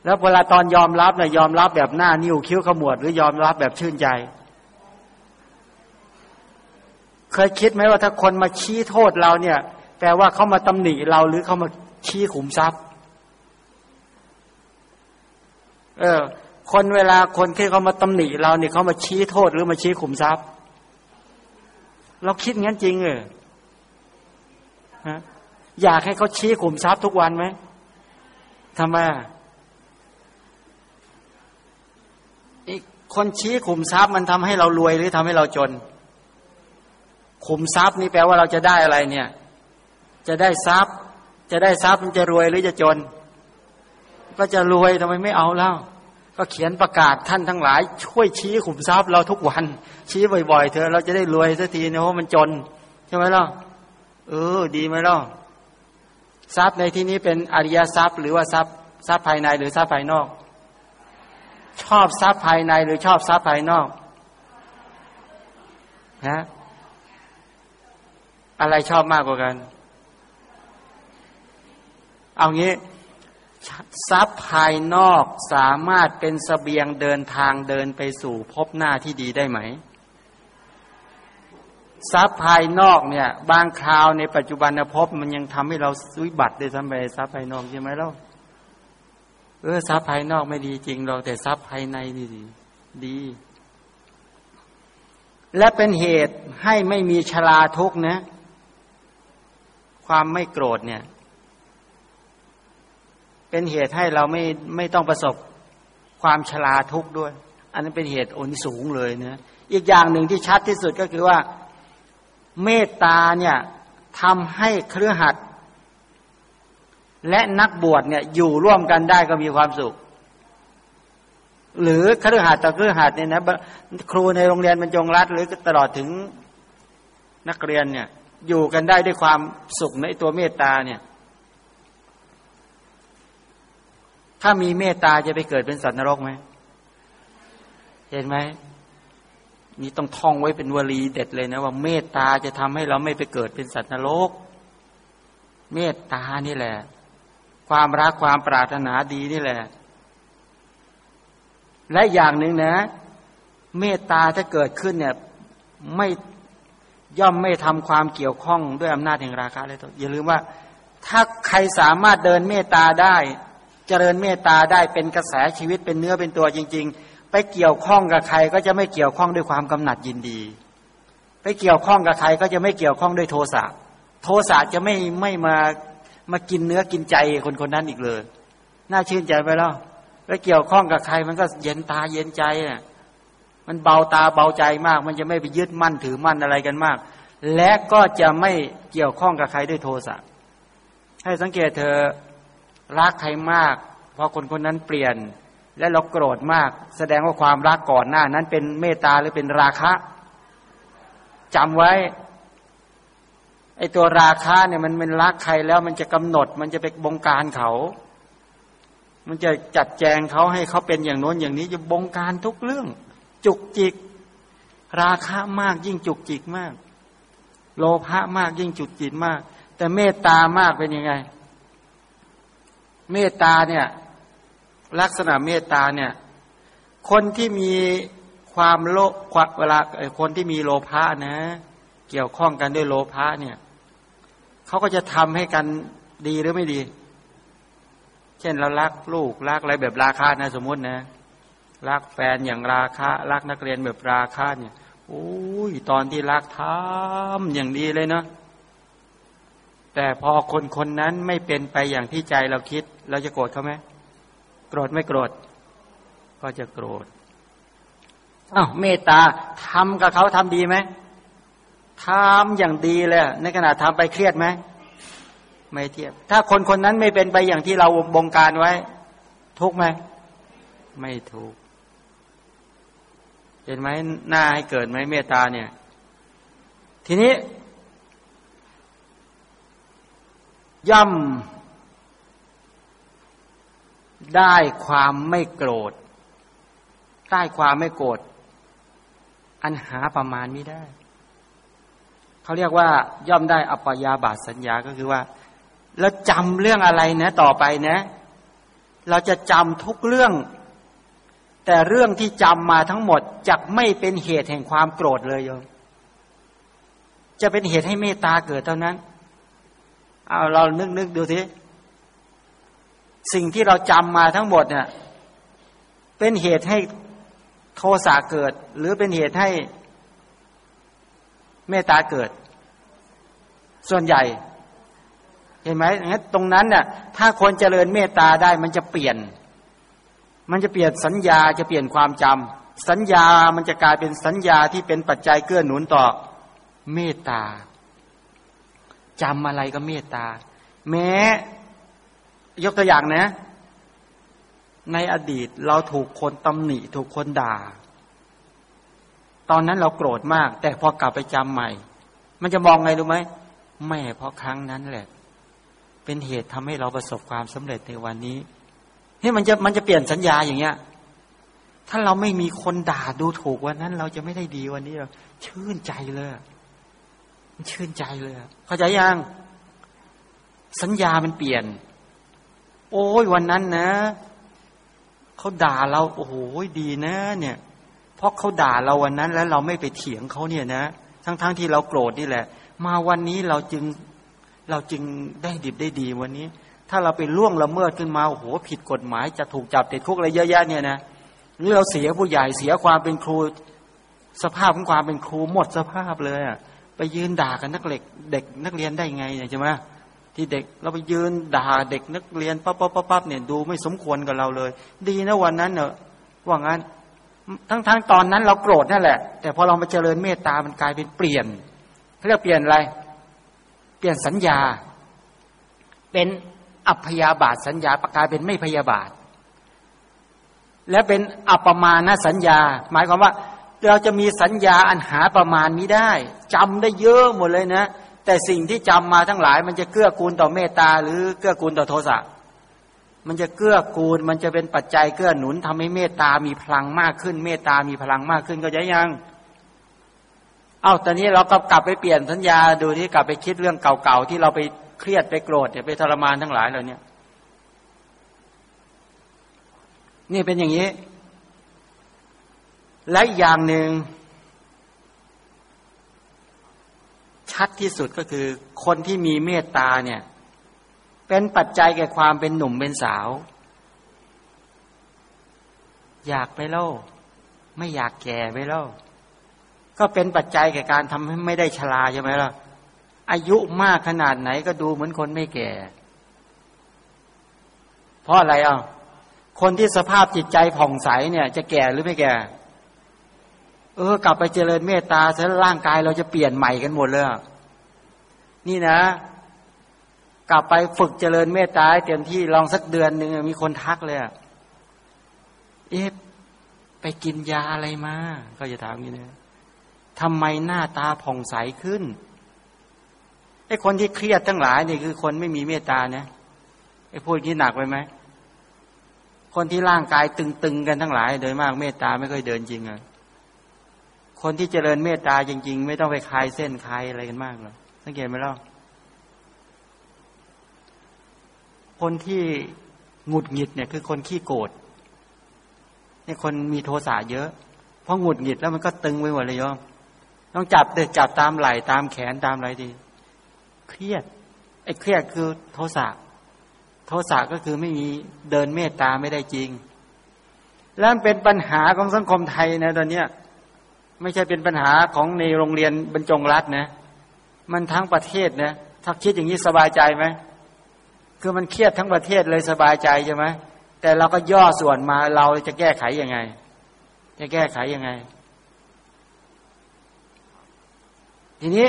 แล้วเวลาตอนยอมรับเนี่ยยอมรับแบบหน้านิ้วคิ้วขมวด หรือยอมรับแบบชื่นใจ เคยคิดไหมว่าถ้าคนมาชี้โทษเราเนี่ย แปลว่าเขามาตำหนิเราหรือเขามาชี้ขุมทรัพย์ เออ คนเวลาคนที่เขามาตำหนิเราเนี่ยเขามาชี้โทษหรือมาชี้ขุมทรัพย์ เราคิดงั้นจริงเออฮะอยากให้เขาชี้ขุมทรัพย์ทุกวันไหมทำไมอีกคนชี้ขุมทรัพย์มันทำให้เรารวยหรือทำให้เราจน ขุมทรัพย์นี่แปลว่าเราจะได้อะไรเนี่ย จะได้ทรัพย์ จะได้ทรัพย์มันจะรวยหรือจะจน ก็จะรวยทำไมไม่เอาเล่า ก็เขียนประกาศท่านทั้งหลาย ช่วยชี้ขุมทรัพย์เราทุกวัน ชี้บ่อยๆเถอะเราจะได้รวยสักทีนะเพราะมันจน ใช่ไหมล่ะเออ ดีไหมล่ะทรัพย์ในที่นี้เป็นอริยทรัพย์ หรือว่าทรัพย์ทรัพย์ภายในหรือทรัพย์ภายนอก ชอบทรัพย์ภายในหรือชอบทรัพย์ภายนอกฮะอะไรชอบมากกว่ากัน เอางี้ ทรัพย์ภายนอกสามารถเป็นสเสบียงเดินทางเดินไปสู่พบหน้าที่ดีได้ไหม ทรัพย์ภายนอกเนี่ย บางคราวในปัจจุบันพบมันยังทำให้เราซื้อบัตรได้ซ้ำไปทรัพย์ภายนอกใช่ไหมล่ะเออทรัพย์ภายนอกไม่ดีจริงหรอกแต่ทรัพย์ภายในนี่ดีดี และเป็นเหตุให้ไม่มีชราทุกนะ ความไม่โกรธเนี่ย เป็นเหตุให้เราไม่ไม่ต้องประสบความชราทุกข์ด้วย อันนั้นเป็นเหตุอนสูงเลยเนะอีกอย่างหนึ่งที่ชัดที่สุดก็คือว่าเมตตาเนี่ยทำให้เครือขัดและนักบวชเนี่ยอยู่ร่วมกันได้ก็มีความสุข หรือครือขัดต่อครือขัดเนี่ยนะครูในโรงเรียนบรรจงรัฐหรือตลอดถึงนักเรียนเนี่ยอยู่กันได้ด้วยความสุขในตัวเมตตาเนี่ย ถ้ามีเมตตาจะไปเกิดเป็นสัตว์นรกไหมเห็นไหมนี่ต้องท่องไว้เป็นวลีเด็ดเลยนะว่าเมตตาจะทำให้เราไม่ไปเกิดเป็นสัตว์นรก เมตตานี่แหละ ความรักความปรารถนาดีนี่แหละ และอย่างหนึ่งนะ เมตตาถ้าเกิดขึ้นเนี่ย ไม่ย่อมไม่ทำความเกี่ยวข้องด้วยอำนาจแห่งราคะเลยตัวอย่าลืมว่า ถ้าใครสามารถเดินเมตตาได้ เจริญเมตตาได้เป็นกระแสชีวิตเป็นเนื้อเป็นตัวจริง ๆ ไปเกี่ยวข้องกับใครก็จะไม่เกี่ยวข้องด้วยความกำหนัดยินดี ไปเกี่ยวข้องกับใครก็จะไม่เกี่ยวข้องด้วยโทสะโทสะจะไม่ไม่มามากินเนื้อกินใจคนคนนั้นอีกเลย น่าชื่นใจไปแล้วไปเกี่ยวข้องกับใครมันก็เย็นตาเย็นใจอะมันเบาตาเบาใจมาก มันจะไม่ไปยึดมั่นถือมั่นอะไรกันมาก และก็จะไม่เกี่ยวข้องกับใครด้วยโทสะให้สังเกตเธอ รักใครมากพอคนคนนั้นเปลี่ยน และเราโกรธมาก แสดงว่าความรักก่อนหน้า นั้นเป็นเมตตาหรือเป็นราคะจำไว้ไอตัวราคาเนี่ยมันเป็นรักใครแล้วมันจะกำหนด มันจะไปบงการเขา มันจะจัดแจงเขาให้เขาเป็นอย่างโน้นอย่างนี้จะบงการทุกเรื่อง จุกจิก ราคามากยิ่งจุกจิกมาก โลภะมากยิ่งจุกจิกมาก แต่เมตตามากเป็นยังไง เมตตาเนี่ยลักษณะเมตตาเนี่ยคนที่มีความโลภเวลาคนที่มีโลภะนะ เกี่ยวข้องกันด้วยโลภะเนี่ยเขาก็จะทำให้กันดีหรือไม่ดี เช่นเรารักลูกรักอะไรแบบราคานะ สมมุตินะรักแฟนอย่างราคารักนักเรียนแบบราคาเนี่ยโอ้ยตอนที่รักทำอย่างดีเลยเนาะ แต่พอคนคนนั้นไม่เป็นไปอย่างที่ใจเราคิด เราจะโกรธเขาไหมโกรธไม่โกรธ ก็จะโกรธอ้าวเมตตาทำกับเขาทำดีไหมทำอย่างดีเลยในขณะทำไปเครียดไหมไม่เทียบ ถ้าคนคนนั้นไม่เป็นไปอย่างที่เราบงการไว้ ทุกไหมไม่ถูกเห็นไหมหน้าให้เกิดไหมเมตตาเนี่ย ทีนี้ ย่อมได้ความไม่โกรธ ได้ความไม่โกรธ อันหาประมาณไม่ได้ เขาเรียกว่า ย่อมได้อปยาบาทสัญญาก็คือว่า แล้วจำเรื่องอะไรนะ ต่อไปนะ เราจะจำทุกเรื่อง แต่เรื่องที่จำมาทั้งหมดจะไม่เป็นเหตุแห่งความโกรธเลยโยมจะเป็นเหตุให้เมตตาเกิดเท่านั้น เอาเรานึกนึกดูสิสิ่งที่เราจำมาทั้งหมดเนี่ย เป็นเหตุให้โทสะเกิด หรือเป็นเหตุให้เมตตาเกิด ส่วนใหญ่ เห็นไหมงั้นตรงนั้นเนี่ยถ้าคนเจริญเมตตาได้มันจะเปลี่ยน มันจะเปลี่ยนสัญญาจะเปลี่ยนความจำสัญญามันจะกลายเป็นสัญญาที่เป็นปัจจัยเกื้อหนุนต่อเมตตา จำอะไรก็เมตตา แม้ ยกตัวอย่างนะ ในอดีตเราถูกคนตำหนิ ถูกคนด่า ตอนนั้นเราโกรธมาก แต่พอกลับไปจำใหม่ มันจะมองไงรู้ไหมแม่เพราะครั้งนั้นแหละ เป็นเหตุทำให้เราประสบความสำเร็จในวันนี้นี่มันจะมันจะเปลี่ยนสัญญาอย่างเงี้ย ถ้าเราไม่มีคนด่าดูถูกวันนั้น เราจะไม่ได้ดีวันนี้เราชื่นใจเลย ชื่นใจเลยเข้าใจยังสัญญามันเปลี่ยน โอ้ยวันนั้นนะเขาด่าเราโอ้โหดีนะ เนี่ยเพราะเขาด่าเราวันนั้น แล้วเราไม่ไปเถียงเขาเนี่ยนะ ทั้งๆทที่เราโกรธนี่แหละ มาวันนี้เราจึงเราจึงได้ดิบได้ดีวันนี้ ถ้าเราไปล่วงละเมิดขึ้นมาโอ้โหผิดกฎหมายจะถูกจับติดคุกอะไรเยอะแยะเนี่ยนะหรือเราเสียผู้ใหญ่เสียความเป็นครู สภาพของความเป็นครูหมดสภาพเลยอะ ไปยืนด่ากันนักเล็กเด็กนักเรียนได้ไงเนี่ยใช่ไหมที่เด็กเราไปยืนด่าเด็กนักเรียนปั๊บปั๊บปั๊บเนี่ยดูไม่สมควรกับเราเลย ดีนะวันนั้นเนอะว่างั้น ทั้งทั้งตอนนั้นเราโกรธนั่นแหละ แต่พอเรามาเจริญเมตตามันกลายเป็นเปลี่ยนเขาเรียกเปลี่ยนอะไร เปลี่ยนสัญญา เป็นอัพยาบาทสัญญากลายเป็นไม่พยาบาท และเป็นอัปมาณสัญญา หมายความว่า เราจะมีสัญญาอันหาประมาณนี้ได้จำได้เยอะหมดเลยนะ แต่สิ่งที่จำมาทั้งหลาย มันจะเกื้อกูลต่อเมตตาหรือเกื้อกูลต่อโทสะมันจะเกื้อกูลมันจะเป็นปัจจัยเกื้อหนุนทำให้เมตตามีพลังมากขึ้น เมตตามีพลังมากขึ้นก็จะยังเอาตอนนี้เราก็กลับไปเปลี่ยนสัญญาดูที่กลับไปคิดเรื่องเก่าๆที่เราไปเครียดไปโกรธเนี่ยไปทรมานทั้งหลายเหล่านี้นี่เป็นอย่างนี้ และอย่างหนึ่ง ชัดที่สุดก็คือ คนที่มีเมตตาเนี่ย เป็นปัจจัยแก่ความเป็นหนุ่มเป็นสาว อยากไปเล่าไม่อยากแก่ไปเล่าก็เป็นปัจจัยแก่การทำให้ไม่ได้ชราใช่ไหมล่ะอายุมากขนาดไหนก็ดูเหมือนคนไม่แก่ เพราะอะไรอะคนที่สภาพจิตใจผ่องใสเนี่ย จะแก่หรือไม่แก่ เออกลับไปเจริญเมตตาซะร่างกายเราจะเปลี่ยนใหม่กันหมดเลยนี่นะ กลับไปฝึกเจริญเมตตาเต็มที่ลองสักเดือนหนึ่งมีคนทักเลยเอ๊ะไปกินยาอะไรมา ก็จะถามอย่างนี้นะทำไมหน้าตาผ่องใสขึ้นไอ้คนที่เครียดทั้งหลายนี่คือคนไม่มีเมตตาเนี่ยไอ้พูดที่หนักไปไหมคนที่ร่างกายตึงๆกันทั้งหลาย โดยมากเมตตาไม่ค่อยเดินจริงเลย คนที่เจริญเมตตาจริง ๆ ไม่ต้องไปคลายเส้นคลายอะไรกันมากหรอกสังเกตไหมล่ะคนที่หงุดหงิดเนี่ยคือคนขี้โกรธเนี่ยคนมีโทสะเยอะ เพราะหงุดหงิดแล้วมันก็ตึงไปหมดเลยโยมต้องจับเด็ดจับตามไหล่ตามแขนตามอะไรดี เครียดไอ้เครียดคือโทสะโทสะก็คือไม่มีเดินเมตตาไม่ได้จริง แล้วเป็นปัญหาของสังคมไทยนะตอนเนี้ย ไม่ใช่เป็นปัญหาของในโรงเรียนบรรจงรัฐนะ มันทั้งประเทศนะถ้าคิดอย่างนี้สบายใจไหมคือมันเครียดทั้งประเทศเลยสบายใจใช่ไหมแต่เราก็ย่อส่วนมาเราจะแก้ไขยังไง จะแก้ไขยังไง ทีนี้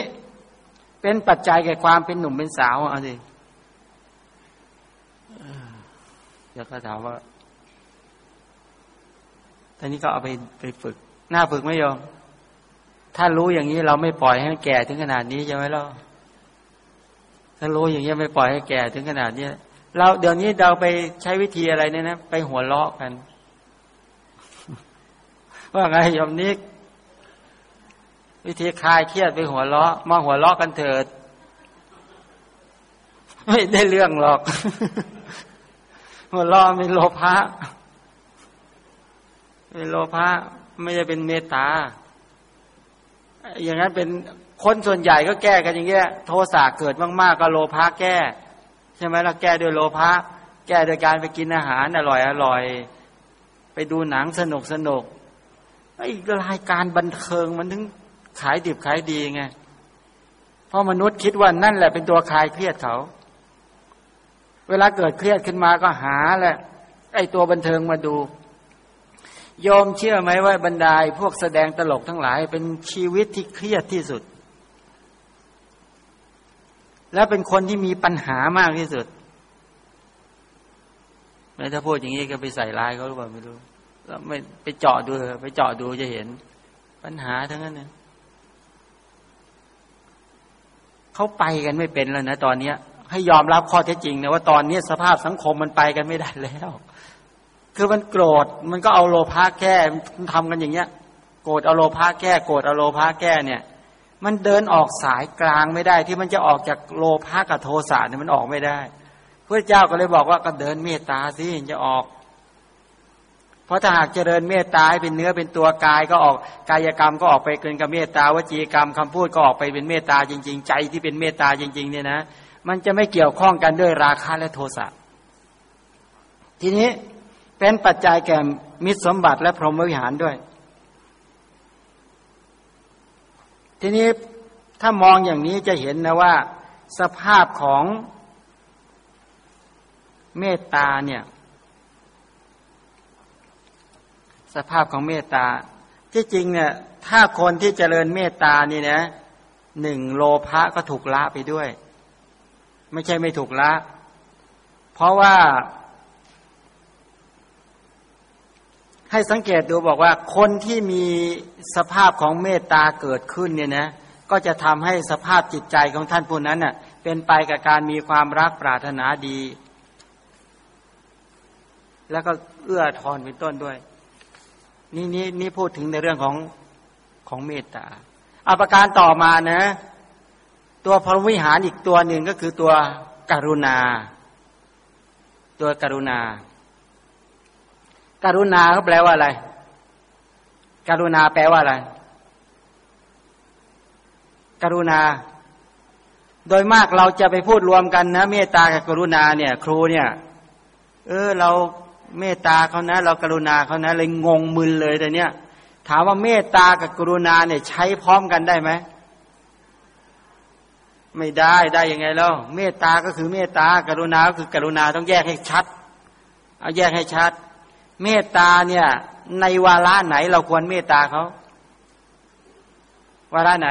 เป็นปัจจัยแก่ความเป็นหนุ่มเป็นสาวเอาสิเดี๋ยวก็ถามว่าตอนนี้ก็เอาไปไปฝึก หน้าฝึกไหมโยม ถ้ารู้อย่างนี้เราไม่ปล่อยให้แก่ถึงขนาดนี้ใช่ไหมล่ะถ้ารู้อย่างนี้ไม่ปล่อยให้แก่ถึงขนาดนี้เราเดี๋ยวนี้เราไปใช้วิธีอะไรเนี่ยนะ ไปหัวเราะกัน ว่าไงโยมนิกวิธีคลายเครียดไปหัวเราะมาหัวเราะกันเถิด ไม่ได้เรื่องหรอก หัวเราะไม่โลภะไม่โลภะไม่ได้เป็นเมตตา อย่างนั้นเป็นคนส่วนใหญ่ก็แก้กันอย่างเงี้ย โทสะเกิดมากๆก็โลภะแก้ ใช่ไหมเราแก้ด้วยโลภะแก้โดยการไปกินอาหารอร่อยอร่อย ไปดูหนังสนุกสนุกไอ้รายการบันเทิงมันถึงขายดิบขายดีไงเพราะมนุษย์คิดว่านั่นแหละเป็นตัวคลายเครียดเขา เวลาเกิดเครียดขึ้นมาก็หาแหละไอ้ตัวบันเทิงมาดู ยอมเชื่อไหมว่าบรรดาพวกแสดงตลกทั้งหลาย เป็นชีวิตที่เครียดที่สุด และเป็นคนที่มีปัญหามากที่สุดไม่ถ้าพูดอย่างนี้ก็ไปใส่ร้ายเขาหรือเปล่าไม่รู้แล้วไม่ไปเจาะดูไปเจาะดูจะเห็น ปัญหาทั้งนั้นเนี่ยเขาไปกันไม่เป็นแล้วนะตอนเนี้ย ให้ยอมรับข้อเท็จจริงนะว่าตอนนี้สภาพสังคมมันไปกันไม่ได้แล้ว คือมันโกรธมันก็เอาโลภะแก้มันทำกันอย่างเงี้ย โกรธเอาโลภะแก้โกรธเอาโลภะแก้เนี่ย มันเดินออกสายกลางไม่ได้ ที่มันจะออกจากโลภะกับโทสะเนี่ยมันออกไม่ได้พระเจ้าก็เลยบอกว่าก็เดินเมตตาสิจะออกเพราะถ้าหากเจริญเมตตาให้เป็นเนื้อเป็นตัวกายก็ออกกายกรรมก็ออกไปเกินกับเมตตาวจีกรรมคำพูดก็ออกไปเป็นเมตตาจริง ๆ ใจที่เป็นเมตตาจริง ๆ เนี่ยนะ มันจะไม่เกี่ยวข้องกันด้วยราคะและโทสะทีนี้ เป็นปัจจัยแก่มิตรสมบัติและพรหมวิหารด้วย ทีนี้ถ้ามองอย่างนี้จะเห็นนะว่า สภาพของเมตตาเนี่ย สภาพของเมตตา ที่จริงเนี่ยถ้าคนที่เจริญเมตตานี่นะหนึ่งโลภะก็ถูกละไปด้วย ไม่ใช่ไม่ถูกละ เพราะว่า ให้สังเกตดูบอกว่าคนที่มีสภาพของเมตตาเกิดขึ้นเนี่ยนะก็จะทำให้สภาพจิตใจของท่านผู้นั้นน่ะเป็นไปกับการมีความรักปรารถนาดี แล้วก็เอื้อทอนเป็นต้นด้วย นี่นี่นี่พูดถึงในเรื่องของของเมตตาอาประการต่อมานะ ตัวพรหมวิหารอีกตัวหนึ่งก็คือตัวกรุณา ตัวกรุณา การุณาเขาแปลว่าอะไรการุณาแปลว่าอะไรการุณา โดยมากเราจะไปพูดรวมกันนะเมตตากับกรุณาเนี่ย ครูเนี่ย เออ เราเมตตาเขานะ เรากรุณาเขานะเลยงงมึนเลยแต่เนี้ยถามว่าเมตตากับกรุณาเนี่ย ใช้พร้อมกันได้ไหมไม่ได้ได้ยังไงแล้วเมตตาก็คือเมตตากรุณาก็คือกรุณาต้องแยกให้ชัด เอาแยกให้ชัด เมตตาเนี่ย ในวาระไหนเราควรเมตตาเขาวาระไหน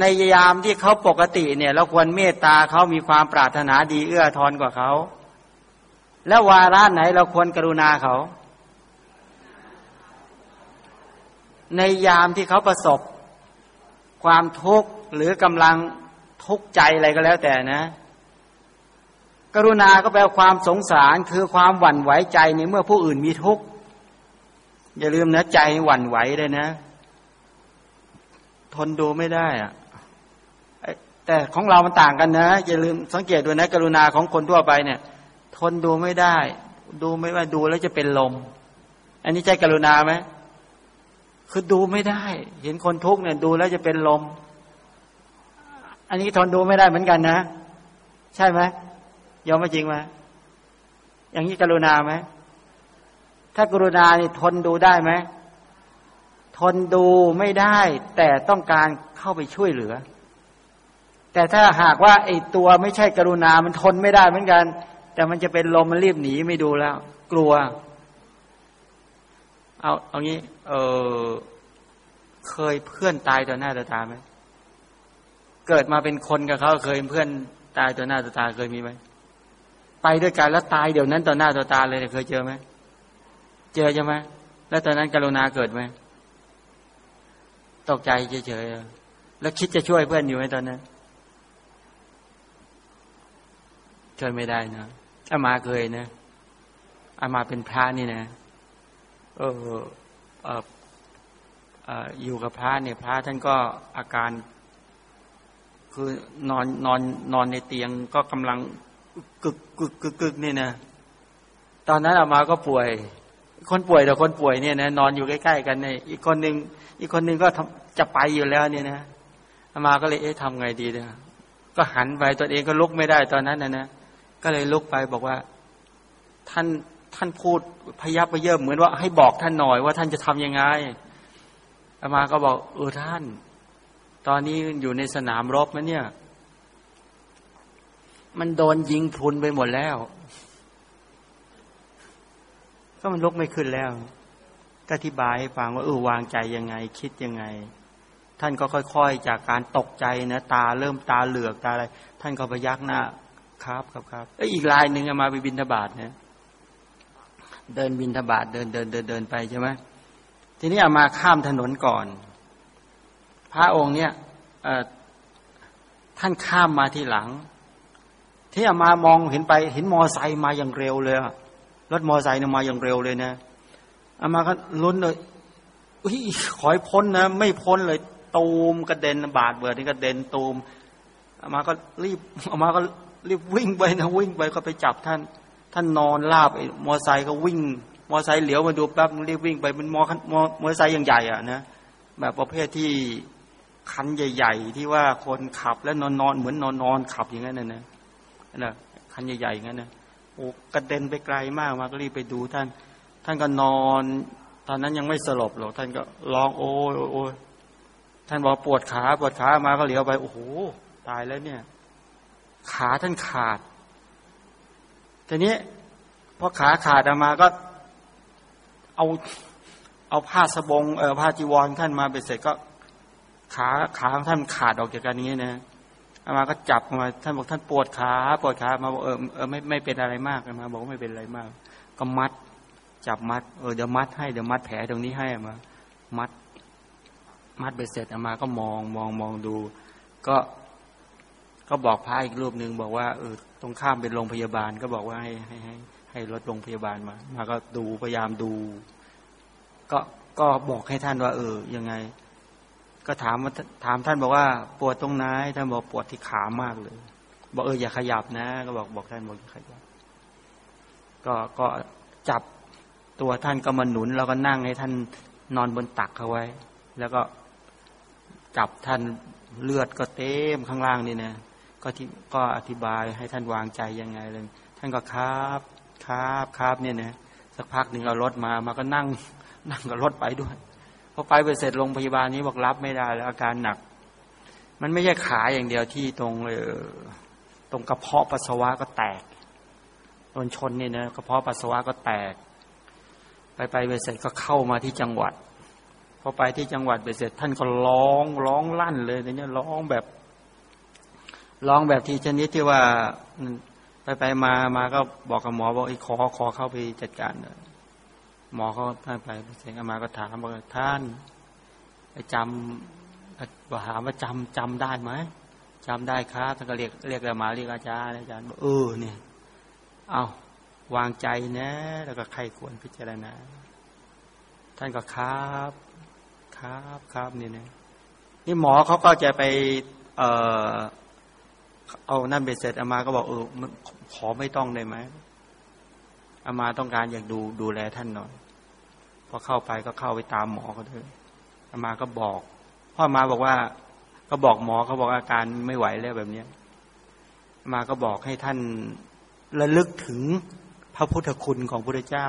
ในยามที่เขาปกติเนี่ย เราควรเมตตาเขามีความปรารถนาดีเอื้อทอนกว่าเขา แล้ววาระไหนเราควรกรุณาเขา ในยามที่เขาประสบ ความทุกข์หรือกำลังทุกข์ใจอะไรก็แล้วแต่นะ กรุณาก็แปลความสงสารคือความหวั่นไหวใจในเมื่อผู้อื่นมีทุกข์อย่าลืมนะใจหวั่นไหวเลยนะ ทนดูไม่ได้อะแต่ของเรามันต่างกันนะอย่าลืมสังเกตดูนะ กรุณาของคนทั่วไปเนี่ย ทนดูไม่ได้ ดูไม่ว่าดูแล้วจะเป็นลม อันนี้ใจกรุณาไหมคือดูไม่ได้ เห็นคนทุกข์เนี่ยดูแล้วจะเป็นลม อันนี้ทนดูไม่ได้เหมือนกันนะ ใช่ไหม ยอมไม่จริงไหมอย่างนี้กรุณาไหมถ้ากรุณานี่ทนดูได้ไหมทนดูไม่ได้ แต่ต้องการเข้าไปช่วยเหลือ แต่ถ้าหากว่าไอ้ตัวไม่ใช่กรุณา มันทนไม่ได้เหมือนกัน แต่มันจะเป็นลมมันรีบหนีไม่ดูแล้ว กลัว เอาเอางี้ เออเคยเพื่อนตายต่อหน้าต่อตาไหมเกิดมาเป็นคนกับเขาเคยเพื่อนตายต่อหน้าต่อตาเคยมีไหม ไปด้วยกันแล้วตายเดี๋ยวนั้นต่อหน้าต่อตาเลยเคยเจอไหมเจอใช่ไหมแล้วตอนนั้นกรุณาเกิดไหมตกใจเฉยๆแล้วคิดจะช่วยเพื่อนอยู่ไหมตอนนั้นช่วยไม่ได้นะอามาเคยนะอามาเป็นพระนี่นะเออเอออยู่กับพระเนี่ย พระท่านก็อาการ คือนอนนอนนอนในเตียงก็กำลัง กึกกึกกึกกึกนี่นะตอนนั้นอามาก็ป่วย คนป่วยแต่คนป่วยเนี่ยนะนอนอยู่ใกล้ๆกันเนี่ยอีกคนหนึ่งอีกคนหนึ่งก็จะไปอยู่แล้วเนี่ยนะอามาก็เลยเอ๊ะทำไงดีเนี่ยก็หันไปตัวเองก็ลุกไม่ได้ตอนนั้นนะนะก็เลยลุกไปบอกว่าท่านท่านพูดพยับไปเยิ่มเหมือนว่าให้บอกท่านหน่อยว่าท่านจะทํำยังไงอามาก็บอกเออท่าน ตอนนี้อยู่ในสนามรบนะเนี่ย มันโดนยิงพลุนไปหมดแล้ว ก็มันลุกไม่ขึ้นแล้วก็อธิบายให้ฟังว่าเออวางใจยังไง คิดยังไง ท่านก็ค่อยๆ จากการตกใจนะตาเริ่มตาเหลือกตาอะไร ท่านก็พยักหน้าครับครับครับแล้วอีกลายหนึ่งมาไปบินทบาทเนี่ยเดินบินทบาทเดินเดินเดินเดินไปใช่ไหมทีนี้เอามาข้ามถนนก่อน พระองค์เนี่ยท่านข้ามมาที่หลัง ที่เอามามองเห็นไปเห็นมอไซค์มาอย่างเร็วเลยรถมอไซค์เนี่ยมาอย่างเร็วเลยนะเอามาก็ลุ้นเลยอุ้ยขอยพ้นนะไม่พ้นเลยตูมกระเด็นบาดเบื่อนี่กระเด็นตูมเอามาก็รีบเอามาก็รีบวิ่งไปนะวิ่งไปก็ไปจับท่าน ท่านนอนลาบไอ้มอไซค์ก็วิ่ง มอไซค์เหลียวมาดูแป๊บรีบวิ่งไปมันมอมอมอไซค์ยังใหญ่อะนะแบบประเภทที่คันใหญ่ ๆ ที่ว่าคนขับแล้วนอนนอนเหมือนนอนนอนขับอย่างนั้นนะนะ นะคันใหญ่ๆงั้นนะโอ้กระเด็นไปไกลมากมาก็รีบไปดูท่าน ท่านก็นอน ตอนนั้นยังไม่สลบหรอกท่านก็ร้องโอ้ยโอ้ยท่านบอกปวดขาปวดขามาก็เหลียวไปโอ้โหตายแล้วเนี่ย ขาท่านขาดทีนี้พอขาขาดออกมาก็เอาเอาผ้าสบงเออผ้าจีวรท่านมาไปเสร็จก็ขาขาของท่านขาดออกจากกันนี้นะ อามาก็จับมาท่านบอกท่านปวดขาปวดขามาบอกเออเออไม่ไม่เป็นอะไรมากมาบอกว่าไม่เป็นอะไรมาก ก็มัด จับมัดเออเดี๋ยวมัดให้เดี๋ยวมัดแผลตรงนี้ให้มา มัด มัดไปเสร็จอามาก็มองมองมองดู ก็ก็บอกพระอีกรูปหนึ่งบอกว่าเออตรงข้ามเป็นโรงพยาบาลก็บอกว่าให้ให้ให้ให้รถโรงพยาบาลมามาก็ดูพยายามดู ก็ก็บอกให้ท่านว่า เออยังไง ก็ถามว่าถามท่านบอกว่า ปวดตรงไหนท่านบอกปวดที่ขามากเลย บอกเอออย่าขยับนะ ก็บอกบอกท่านบอกอย่าขยับก็ก็จับตัวท่านก็มาหนุนแล้วก็นั่งให้ท่านนอนบนตักเอาไว้ แล้วก็จับท่านเลือดก็เต็มข้างล่างนี่นะก็ที่ก็อธิบายให้ท่านวางใจยังไงเลยท่านก็ครับครับครับเนี่ยนะสักพักหนึ่งเอารถมามาก็นั่ง นั่งกับรถไปด้วย พอไปไปเสร็จโรงพยาบาลนี้บอกรับไม่ได้แล้วอาการหนัก มันไม่ใช่ขาอย่างเดียวที่ตรงเลยตรงกระเพาะปัสสาวะก็แตกโดนชนเนี่ยนะกระเพาะปัสสาวะก็แตก ไปไปไปเสร็จก็เข้ามาที่จังหวัดพอไปที่จังหวัดไปเสร็จ ท่านก็ร้องร้องลั่นเลยเนี่ยร้องแบบร้องแบบที่ชนิดที่ว่าไปไปมามาก็บอกกับหมอบอกไอ้ขอขอเข้าไปจัดการ หมอเขาท่านไปเสียงอามาก็ถามบอกท่านไปจถามว่าจำจำได้ไหมจำได้ครับท่านก็เรียกเรียกอามาเรียกอาจารย์อาจารย์บอกเออเนี่ยเอาวางใจนะ แล้วก็ใครควรพิจารณา ท่านก็ครับครับครับนี่นะนี่หมอเขาก็จะไป เออเอานั่นเบสเสร็จอามาก็บอกเออขอไม่ต้องได้ไหมอามาต้องการอยากดูดูแลท่านหน่อย อเข้าไปก็เข้าไปตามหมอเขาเลยอามาก็บอกพ่อมาบอกว่า ก็บอกหมอเขาบอกอาการไม่ไหวแล้วแบบเนี้ยมาก็บอกให้ท่านระลึกถึงพระพุทธคุณของพระเจ้า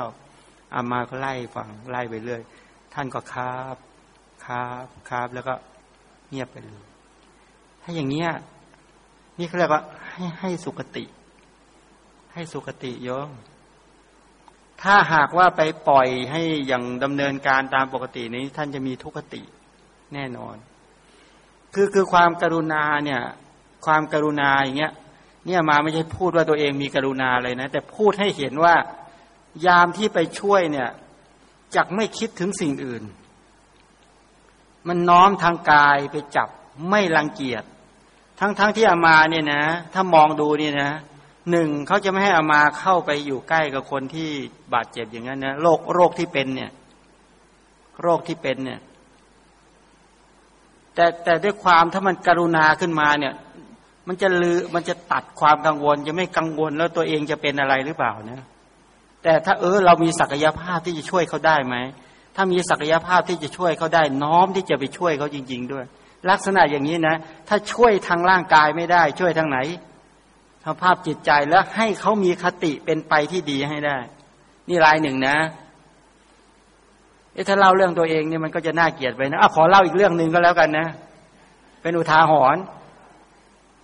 อามาก็ไล่ฟังไล่ไปเรื่อย ท่านก็คาบคาบคาบแล้วก็เงียบไปเลย ถ้าอย่างเนี้ยนี่เขาเรียกว่าให้ให้สุคติ ให้สุคติโยม ถ้าหากว่าไปปล่อยให้อย่างดำเนินการตามปกตินี้ ท่านจะมีทุกขติแน่นอน คือคือความกรุณาเนี่ย ความกรุณาอย่างเงี้ย เนี่ยมาไม่ใช่พูดว่าตัวเองมีกรุณาเลยนะ แต่พูดให้เห็นว่ายามที่ไปช่วยเนี่ยจักไม่คิดถึงสิ่งอื่น มันน้อมทางกายไปจับไม่รังเกียจทั้งๆทที่อามาเนี่ยนะ ถ้ามองดูเนี่ยนะ หนึ่งเขาจะไม่ให้อามาเข้าไปอยู่ใกล้กับคนที่บาดเจ็บอย่างนั้นนะโรคโรคที่เป็นเนี่ย โรคที่เป็นเนี่ย แต่แต่ด้วยความถ้ามันกรุณาขึ้นมาเนี่ย มันจะลือมันจะตัดความกังวล จะไม่กังวลแล้วตัวเองจะเป็นอะไรหรือเปล่านะแต่ถ้าเออเรามีศักยภาพที่จะช่วยเขาได้ไหมถ้ามีศักยภาพที่จะช่วยเขาได้ น้อมที่จะไปช่วยเขาจริง ๆ ด้วย ลักษณะอย่างนี้นะ ถ้าช่วยทางร่างกายไม่ได้ ช่วยทางไหน สภาพจิตใจแล้วให้เขามีคติเป็นไปที่ดีให้ได้ นี่รายหนึ่งนะเอถ้าเล่าเรื่องตัวเองเนี่ยมันก็จะน่าเกลียดไปนะอะขอเล่าอีกเรื่องหนึ่งก็แล้วกันนะ เป็นอุทาหรณ์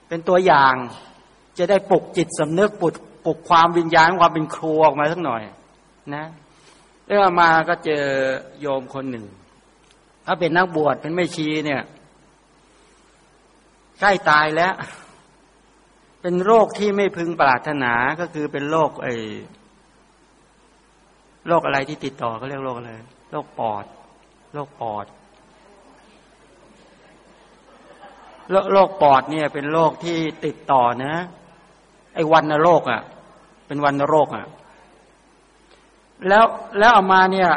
เป็นตัวอย่าง จะได้ปลุกจิตสำนึกปลุกปลุกความวิญญาณความเป็นครูออกมาสักหน่อย นะเรื่องมาก็เจอโยมคนหนึ่งถ้าเป็นนักบวชเป็นไม่ชีเนี่ยใกล้ตายแล้ว เป็นโรคที่ไม่พึงปรารถนาก็คือเป็นโรคไอ้โรคอะไรที่ติดต่อเขาเรียกโรคอะไรโรคปอดโรคปอดโรคปอดเนี่ย เป็นโรคที่ติดต่อนะ ไอ้วันนโรคอะ เป็นวันนโรคอะ แล้วแล้วเอามาเนี่ย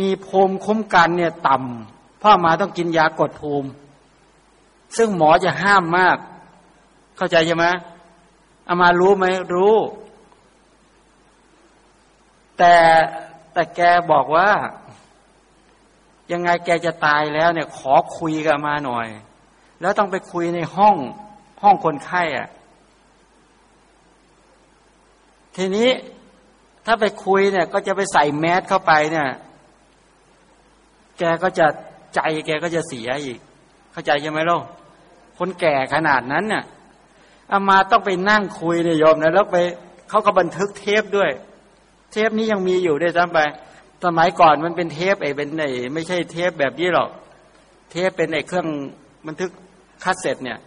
มีภูมิคุ้มกันเนี่ย ต่ำพ่อมาต้องกินยากดภูมิ ซึ่งหมอจะห้ามมาก เข้าใจใช่ไหมอามารู้ไหมรู้ แต่แต่แกบอกว่า ยังไงแกจะตายแล้วเนี่ย ขอคุยกับมาหน่อย แล้วต้องไปคุยในห้องห้องคนไข้อะ ทีนี้ถ้าไปคุยเนี่ย ก็จะไปใส่แมสเข้าไปเนี่ย แกก็จะใจแกก็จะเสียอีก เข้าใจใช่ไหมล่ะคนแก่ขนาดนั้นเนี่ย อามาต้องไปนั่งคุยเนี่ยโยมนะแล้วไปเขาก็บันทึกเทปด้วย เทปนี้ยังมีอยู่ด้วยซ้ำไป สมัยก่อนมันเป็นเทปไอ้เป็นไอ้ไม่ใช่เทปแบบนี้หรอก เทปเป็นไอ้เครื่องบันทึกคัสเซ็ตเนี่ย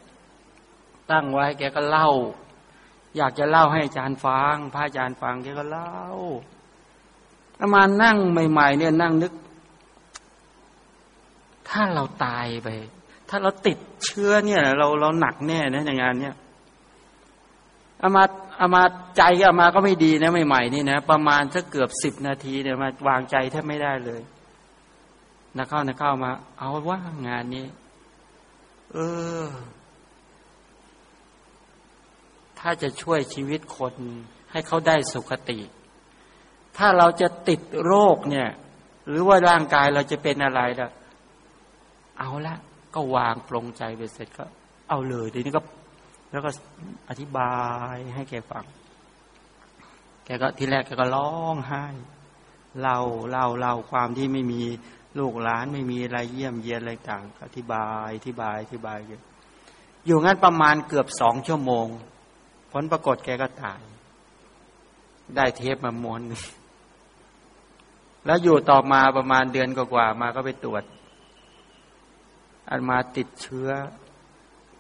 ตั้งไว้แกก็เล่า อยากจะเล่าให้อาจารย์ฟังพระอาจารย์ฟังแกก็เล่าอามานั่งใหม่ ๆ เนี่ยนั่งนึก ถ้าเราตายไป ถ้าเราติดเชื้อเนี่ย เราเราหนักแน่นะในงานเนี้ย อามาอามาใจอามาก็ไม่ดีนะใหม่ๆนี่นะประมาณสักเกือบสิบนาทีเนี่ยมาวางใจแทบไม่ได้เลยนักเข้านักเข้ามา เอาว่างานนี้ เออ ถ้าจะช่วยชีวิตคนให้เขาได้สุขติ ถ้าเราจะติดโรคเนี่ย หรือว่าร่างกายเราจะเป็นอะไรล่ะ เอาละก็วางปรงใจไปเสร็จก็ เอาเลยทีนี้ก็ แล้วก็อธิบายให้แกฟัง แกก็ทีแรกแกก็ร้องไห้เล่าเล่าเล่าความที่ไม่มีลูกหลานไม่มีอะไรเยี่ยมเยียนอะไรต่าง อธิบายอธิบายอธิบายอยู่อยู่งั้นประมาณเกือบสองชั่วโมง ผลปรากฏแกก็ตาย ได้เทปมาม้วนแล้วอยู่ต่อมาประมาณเดือนกว่ามาก็ไปตรวจ อันมาติดเชื้อ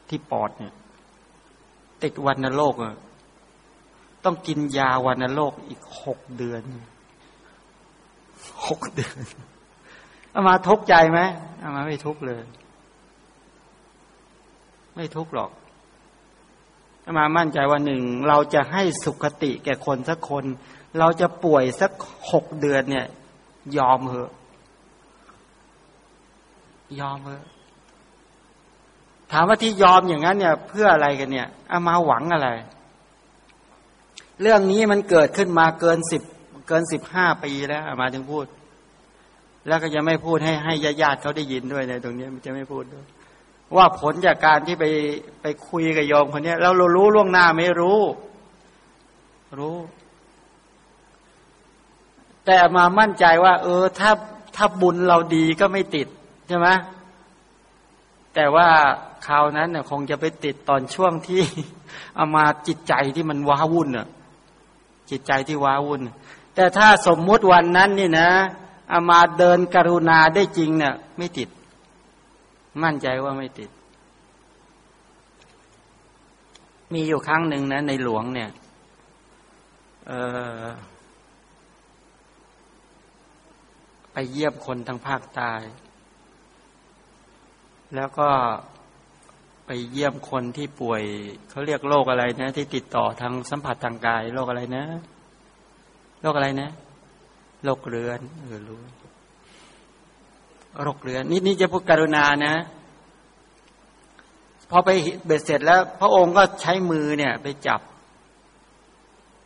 ที่ปอดเนี่ย ติดวันนโรคอะต้องกินยาวันโรคอีกหกเดือนหกเดือนเอามาทุกใจไหมเอามาไม่ทุกเลย ไม่ทุกข์หรอกมามั่นใจว่าหนึ่งเราจะให้สุขติแก่คนสักคน เราจะป่วยสักหกเดือนเนี่ย ยอมเหอะ ยอมเหอะ ถามว่าที่ยอมอย่างนั้นเนี่ย เพื่ออะไรกันเนี่ยเอามาหวังอะไร เรื่องนี้มันเกิดขึ้นมาเกินสิบเกินสิบห้าปีแล้วอามาถึงพูด แล้วก็จะไม่พูดให้ให้ญาติเขาได้ยินด้วยในตรงนี้มันจะไม่พูดด้วยว่าผลจากการที่ไปไปคุยกับโยมคนนี้แล้วเรารู้ล่วงหน้าไม่รู้ รู้ แต่มามั่นใจว่า เออ ถ้าถ้าบุญเราดีก็ไม่ติดใช่ไหมแต่ว่า คราวนั้นเนี่ยคงจะไปติดตอนช่วงที่เอามาจิตใจที่มันว้าวุ่นอะจิตใจที่ว้าวุ่น แต่ถ้าสมมุติวันนั้นนี่นะเอามาเดินกรุณาได้จริงเนี่ยไม่ติด มั่นใจว่าไม่ติด มีอยู่ครั้งหนึ่งนะ ในหลวงเนี่ยไปเยี่ยมคนทางภาคใต้แล้วก็ ไปเยี่ยมคนที่ป่วยเขาเรียกโรคอะไรนะ ที่ติดต่อทางสัมผัสทางกายโรคอะไรนะโรคอะไรนะโรคเรือนเออรู้โรกเรือนนี่นี่จะพูดกรุณานะพอไปเบ็ดเสร็จแล้ว พระองค์ก็ใช้มือเนี่ย ไปจับ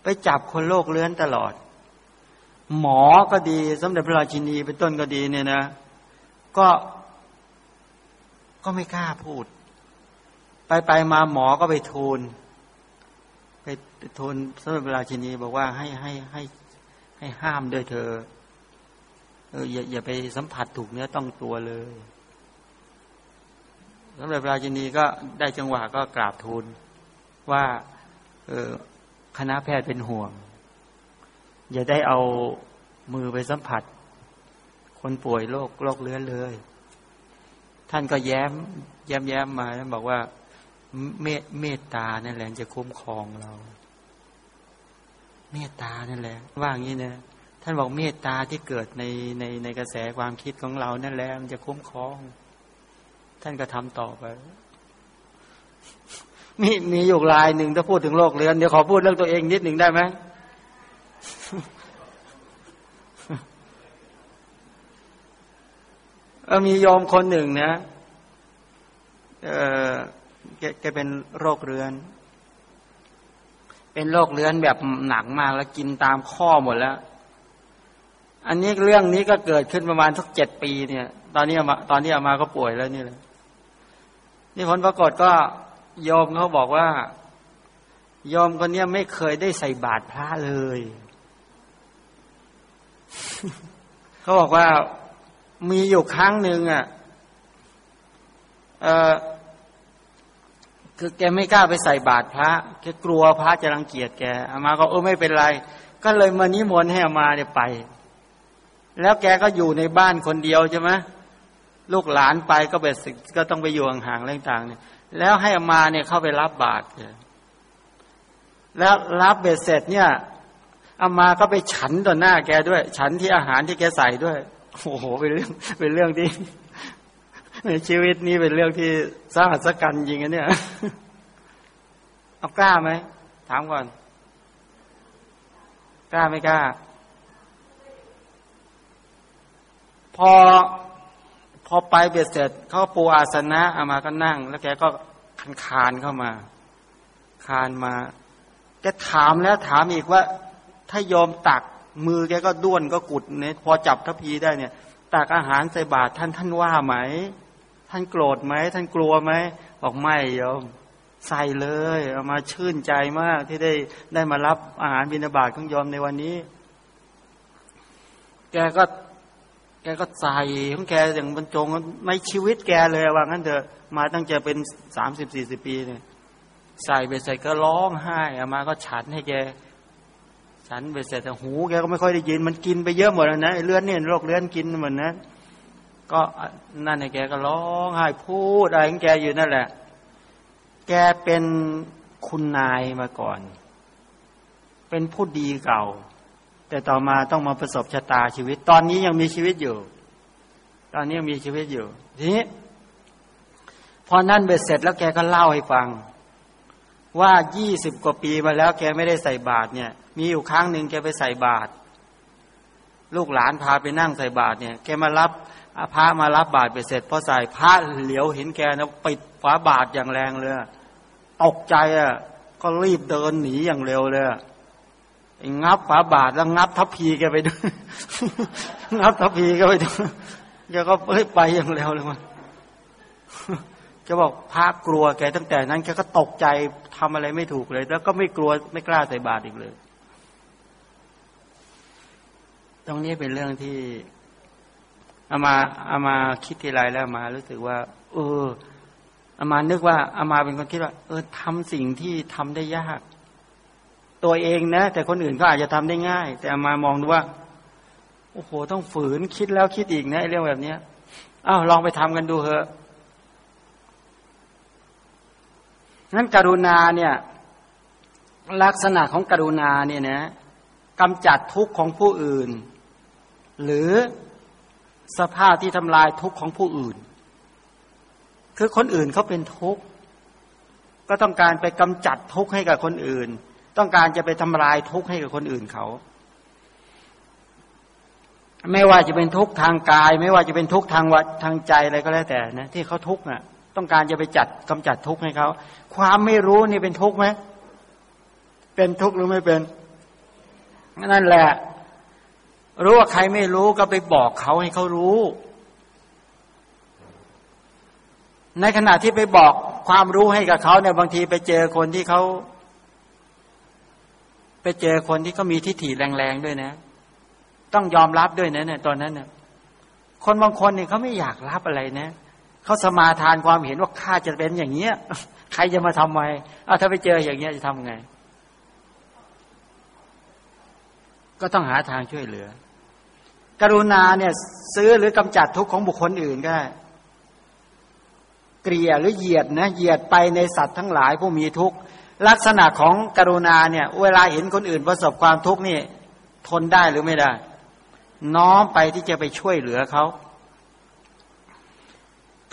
ไปจับคนโรคเรื้อนตลอด หมอก็ดีสมเด็จพระราชินีเป็นต้นก็ดีเนี่ยนะ ก็ก็ไม่กล้าพูด ไปไปมาหมอก็ไปทูล ไปทูลสมเด็จพระราชินีบอกว่าให้ให้ให้ให้ห้ามด้วยเธอเอออย่าอย่าไปสัมผัสถูกเนื้อต้องตัวเลยสำหรับราชินีก็ได้จังหวะก็กราบทูลว่าเออคณะแพทย์เป็นห่วง อย่าได้เอามือไปสัมผัส คนป่วยโรคโรคเลื้อนเลย ท่านก็แย้ม แย้มแย้มมาแล้วบอกว่า เมตเมตตานั่นแหละจะคุ้มครองเรา เมตตานั่นแหละ ว่าอย่างนี้นะท่านบอกเมตตาที่เกิดในในในกระแสความคิดของเรานั่นแหละมันจะคุ้มครอง ท่านก็ทำต่อไปมีมีอยู่ลายหนึ่งถ้าพูดถึงโลกเรือนเดี๋ยวขอพูดเรื่องตัวเองนิดหนึ่งได้ไหมมีโยมคนหนึ่งนะ เออ แกเป็นโรคเรือน เป็นโรคเรือนแบบหนักมากแล้วกินตามข้อหมดแล้ว อันนี้เรื่องนี้ก็เกิดขึ้นประมาณสักเจ็ดปีเนี่ย ตอนนี้มาตอนนี้อามาก็ป่วยแล้วนี่เลยนี่ผลปรากฏก็โยมเขาบอกว่าโยมคนนี้ไม่เคยได้ใส่บาตรพระเลย เขาบอกว่ามีอยู่ครั้งหนึ่งอะ เออ คือแกไม่กล้าไปใส่บาตรพระแกกลัวพระจะรังเกียจแกอามาก็เออไม่เป็นไร ก็เลยมานิมนต์ให้อามาเนี่ยไป แล้วแกก็อยู่ในบ้านคนเดียวใช่ไหมลูกหลานไปก็เบสก็ต้องไปอยู่ห่างๆอะไรต่างๆเนี่ย แล้วให้อามาเนี่ยเข้าไปรับบาตรแล้วรับเบ็ดเสร็จเนี่ยอามาก็ไปฉันต่อหน้าแกด้วย ฉันที่อาหารที่แกใส่ด้วยโอ้โหเป็นเรื่องเป็นเรื่องที่ ในชีวิตนี้เป็นเรื่องที่สาหัสกันจริงอันเนี่ย เอากล้าไหม ถามก่อน กล้าไม่กล้า พอ พอไปเบียดเสร็จ เขาปูอาสนะเอามาก็นั่ง แล้วแกก็คันคานเข้ามา คานมา แกถามแล้วถามอีกว่า ถ้ายอมตักมือแกก็ด้วนก็กุดเนี่ยพอจับทัพพีได้เนี่ยตักอาหารใส่บาตรท่านท่านว่าไหม ท่านโกรธไหมท่านกลัวไหมบอกไม่ยอมใส่เลยเอามาชื่นใจมากที่ได้ได้มารับอาหารบิณฑบาตของยอมในวันนี้ แกก็ แกก็ใส่ของแกอย่างบรรจงในชีวิตแกเลยว่างั้นเถอะมาตั้งจะเป็นสามสิบสี่สิบปีเนี่ยใส่เบ็ดใส่ก็ร้องไห้อามาก็ฉันให้แก ฉันเบ็ดเสร็จแต่หูแกก็ไม่ค่อยได้ยิน มันกินไปเยอะหมดแล้วนะเลือดเนี่ยโรคเลือดกินหมดนะ ก็นั่นไอ้แกก็ร้องไห้พูดอะไรของแกอยู่นั่นแหละ แกเป็นคุณนายมาก่อน เป็นผู้ดีเก่า แต่ต่อมาต้องมาประสบชะตาชีวิต ตอนนี้ยังมีชีวิตอยู่ ตอนนี้ยังมีชีวิตอยู่ ทีนี้พอนั่นเบ็ดเสร็จแล้วแกก็เล่าให้ฟัง ว่ายี่สิบกว่าปีมาแล้ว แกไม่ได้ใส่บาตรเนี่ย มีอยู่ครั้งหนึ่งแกไปใส่บาตรลูกหลานพาไปนั่งใส่บาตรเนี่ย แกมารับ อพระมารับบาตรไปเสร็จพอใส่พระเหลียวเห็นแกนะปิดฝาบาตรอย่างแรงเลยตกใจอะ ก็รีบเดินหนีอย่างเร็วเลยงับฝาบาทแล้วงับทัพพีแกไปด้วยงับทัพพีแกไปด้วยแกก็เฮ้ยไปอย่างเร็วเลยมันแกบอกพระกลัวแกตั้งแต่นั้นแกก็ตกใจทำอะไรไม่ถูกเลย แล้วก็ไม่กลัวไม่กล้าใส่บาตรอีกเลย ตรงนี้เป็นเรื่องที่ อามาอามาคิดทีไรแล้วมารู้สึกว่า เอออามานึกว่าอามาเป็นคนคิดว่า เออทำสิ่งที่ทำได้ยาก ตัวเองนะ แต่คนอื่นก็อาจจะทำได้ง่าย แต่อามามองดูว่า โอ้โห ต้องฝืนคิดแล้วคิดอีกนะเรื่องแบบเนี้ยอ้าวลองไปทำกันดูเถอะนั้นกรุณาเนี่ย ลักษณะของกรุณาเนี่ยนะกำจัดทุกข์ของผู้อื่น หรือ สภาพที่ทำลายทุกข์ของผู้อื่น คือคนอื่นเขาเป็นทุกข์ก็ต้องการไปกำจัดทุกข์ให้กับคนอื่น ต้องการจะไปทำลายทุกข์ให้กับคนอื่นเขา ไม่ว่าจะเป็นทุกข์ทางกาย ไม่ว่าจะเป็นทุกข์ทางวัดทางใจอะไรก็แล้วแต่นะที่เขาทุกข์น่ะ ต้องการจะไปจัดกำจัดทุกข์ให้เขาความไม่รู้นี่เป็นทุกข์ไหมเป็นทุกข์หรือไม่เป็นนั่นแหละ รู้ว่าใครไม่รู้ก็ไปบอกเขาให้เขารู้ ในขณะที่ไปบอกความรู้ให้กับเขาเนี่ยบางทีไปเจอคนที่เขาไปเจอคนที่เขามีทิฏฐิแรงๆด้วยนะ ต้องยอมรับด้วยนะเนี่ยตอนนั้นเนี่ยคนบางคนเนี่ยเขาไม่อยากรับอะไรนะเขาสมาทานความเห็นว่าข้าจะเป็นอย่างเงี้ย ใครจะมาทำไมเอาถ้าไปเจออย่างเงี้ยจะทำไง ก็ต้องหาทางช่วยเหลือ กรุณาเนี่ยซื้อหรือกำจัดทุกข์ของบุคคลอื่นก็เกลียหรือเหยียดนะเหยียดไปในสัตว์ทั้งหลายผู้มีทุกข์ลักษณะของกรุณาเนี่ยเวลาเห็นคนอื่นประสบความทุกข์นี่ ทนได้หรือไม่ได้ น้อมไปที่จะไปช่วยเหลือเขา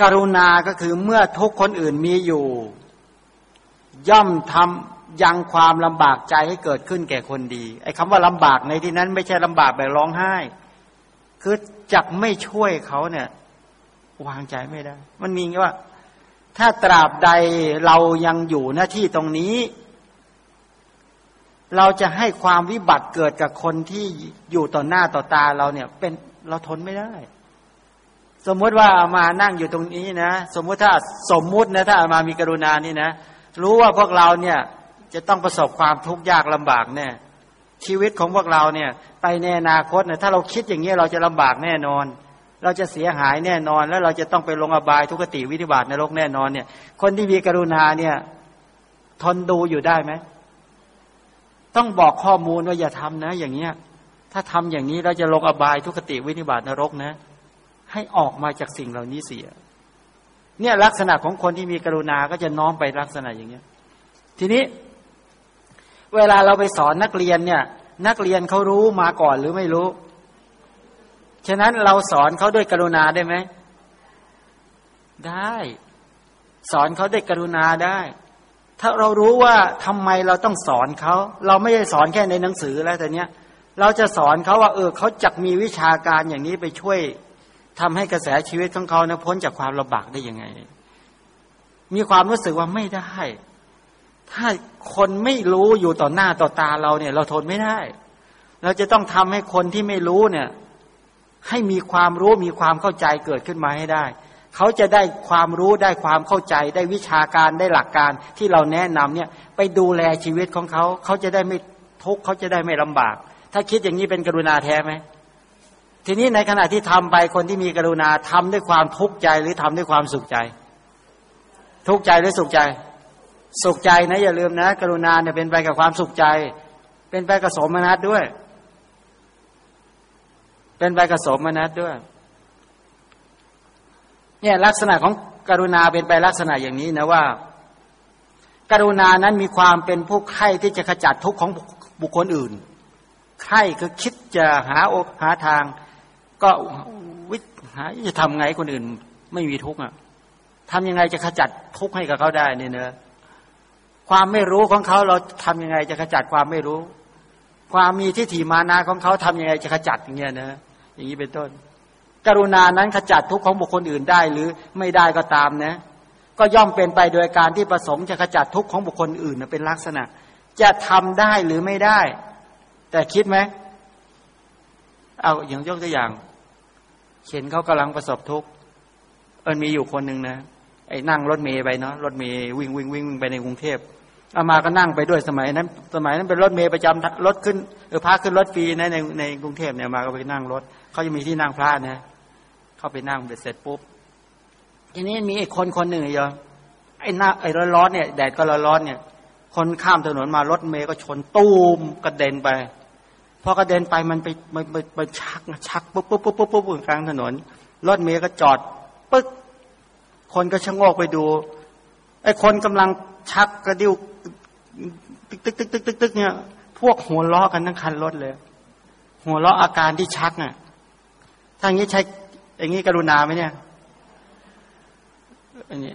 กรุณาก็คือเมื่อทุกคนอื่นมีอยู่ ย่อมทำยังความลำบากใจให้เกิดขึ้นแก่คนดีไอ้คำว่าลำบากในที่นั้นไม่ใช่ลำบากแบบร้องไห้ คือจักไม่ช่วยเขาเนี่ย วางใจไม่ได้ มันมีว่า ถ้าตราบใดเรายังอยู่หน้าที่ตรงนี้ เราจะให้ความวิบัติเกิดกับคนที่อยู่ต่อหน้าต่อตาเราเนี่ย เป็นเราทนไม่ได้ สมมติว่าอามานั่งอยู่ตรงนี้นะ สมมุติถ้าสมมุตินะถ้าอามามีกรุณานี่นะ รู้ว่าพวกเราเนี่ย จะต้องประสบความทุกข์ยากลำบากแน่ ชีวิตของพวกเราเนี่ย ไปในอนาคตเนี่ยถ้าเราคิดอย่างนี้เราจะลำบากแน่นอน เราจะเสียหายแน่นอน แล้วเราจะต้องไปลงอบายทุกติวิธิบาตในโลกแน่นอนเนี่ย คนที่มีกรุณาเนี่ย ทนดูอยู่ได้ไหมต้องบอกข้อมูลว่าอย่าทำนะ อย่างเงี้ย ถ้าทำอย่างนี้เราจะลงอบายทุกติวิธิบาตนรกนะ ให้ออกมาจากสิ่งเหล่านี้เสีย เนี่ยลักษณะของคนที่มีกรุณาก็จะน้อมไปลักษณะอย่างเงี้ย ทีนี้ เวลาเราไปสอนนักเรียนเนี่ย นักเรียนเขารู้มาก่อนหรือไม่รู้ ฉะนั้นเราสอนเขาด้วยกรุณาได้ไหม ได้ สอนเขาด้วยกรุณาได้ ถ้าเรารู้ว่าทำไมเราต้องสอนเขา เราไม่ได้สอนแค่ในหนังสือแล้วแต่เนี้ย เราจะสอนเขาว่าเออเขาจะมีวิชาการอย่างนี้ไปช่วยทำให้กระแสชีวิตของเขานะพ้นจากความลำบากได้ยังไง มีความรู้สึกว่าไม่ได้ ถ้าคนไม่รู้อยู่ต่อหน้าต่อตาเราเนี่ย เราทนไม่ได้ เราจะต้องทำให้คนที่ไม่รู้เนี่ย ให้มีความรู้มีความเข้าใจเกิดขึ้นมาให้ได้ เขาจะได้ความรู้ได้ความเข้าใจ ได้วิชาการได้หลักการที่เราแนะนำเนี่ย ไปดูแลชีวิตของเขา เขาจะได้ไม่ทุกข์เขาจะได้ไม่ลำบาก ถ้าคิดอย่างนี้เป็นกรุณาแท้ไหมทีนี้ในขณะที่ทำไปคนที่มีกรุณาทำด้วยความทุกข์ใจหรือทำด้วยความสุขใจ ทุกข์ใจหรือสุขใจ สุขใจนะอย่าลืมนะ กรุณาเนี่ยเป็นไปกับความสุขใจ เป็นไปกับสมนัตด้วย เป็นไปกับสมนัตด้วย เนี่ยลักษณะของกรุณาเป็นไปลักษณะอย่างนี้นะว่า กรุณานั้นมีความเป็นผู้ใคร่ที่จะขจัดทุกข์ของบุคคลอื่นใคร่คือคิดจะหาโอหาทาง ก็วิหาจะทำไงคนอื่น ไม่มีทุกข์อะทำยังไงจะขจัดทุกข์ให้กับเขาได้เนี่ยเนอะ ความไม่รู้ของเขาเราทำยังไงจะขจัดความไม่รู้ ความมีทิฏฐิมานาของเขาทำยังไงจะขจัดอย่างเงี้ยนะอย่างนี้เป็นต้น กรุณานั้นขจัดทุกข์ของบุคคลอื่นได้หรือไม่ได้ก็ตามนะ ก็ย่อมเป็นไปโดยการที่ประสงค์จะขจัดทุกข์ของบุคคลอื่นเป็นลักษณะ จะทำได้หรือไม่ได้ แต่คิดไหมเอาอย่างยกตัวอย่างเห็นเขากำลังประสบทุกข์เอิญมีอยู่คนหนึ่งนะไอ้นั่งรถเมย์ไปเนาะรถเมย์วิ่งวิ่งวิ่งไปในกรุงเทพ อามาก็นั่งไปด้วยสมัยนั้น สมัยนั้นเป็นรถเมย์ประจำรถขึ้นเออพาขึ้นรถฟรีนะในในกรุงเทพเนี่ยมาก็ไปนั่งรถเขาจะมีที่นั่งพระนะเข้าไปนั่งเสร็จปุ๊บทีนี้มีไอ้คนคนหนึ่งเยอะไอ้หน้าไอ้ร้อนเนี่ยแดดก็ร้อนเนี่ย คนข้ามถนนมารถเมย์ก็ชนตูมกระเด็นไปพอกระเด็นไปมันไปมันไปชักชักปุ๊บปุ๊บปุ๊บปุ๊บปุ๊บกลางถนนรถเมย์ก็จอดปึ๊กคนก็ชะโงกไปดูไอ้คนกำลังชักกระดิ้ว ตึกตึกตึกตึกตึกตึกเนี่ย พวกหัวล้อกันทั้งคันรถเลย หัวล้ออาการที่ชักเนี่ยถ้างนี้ใช้อย่างนี้กรุณาไหมเนี่ยอันนี้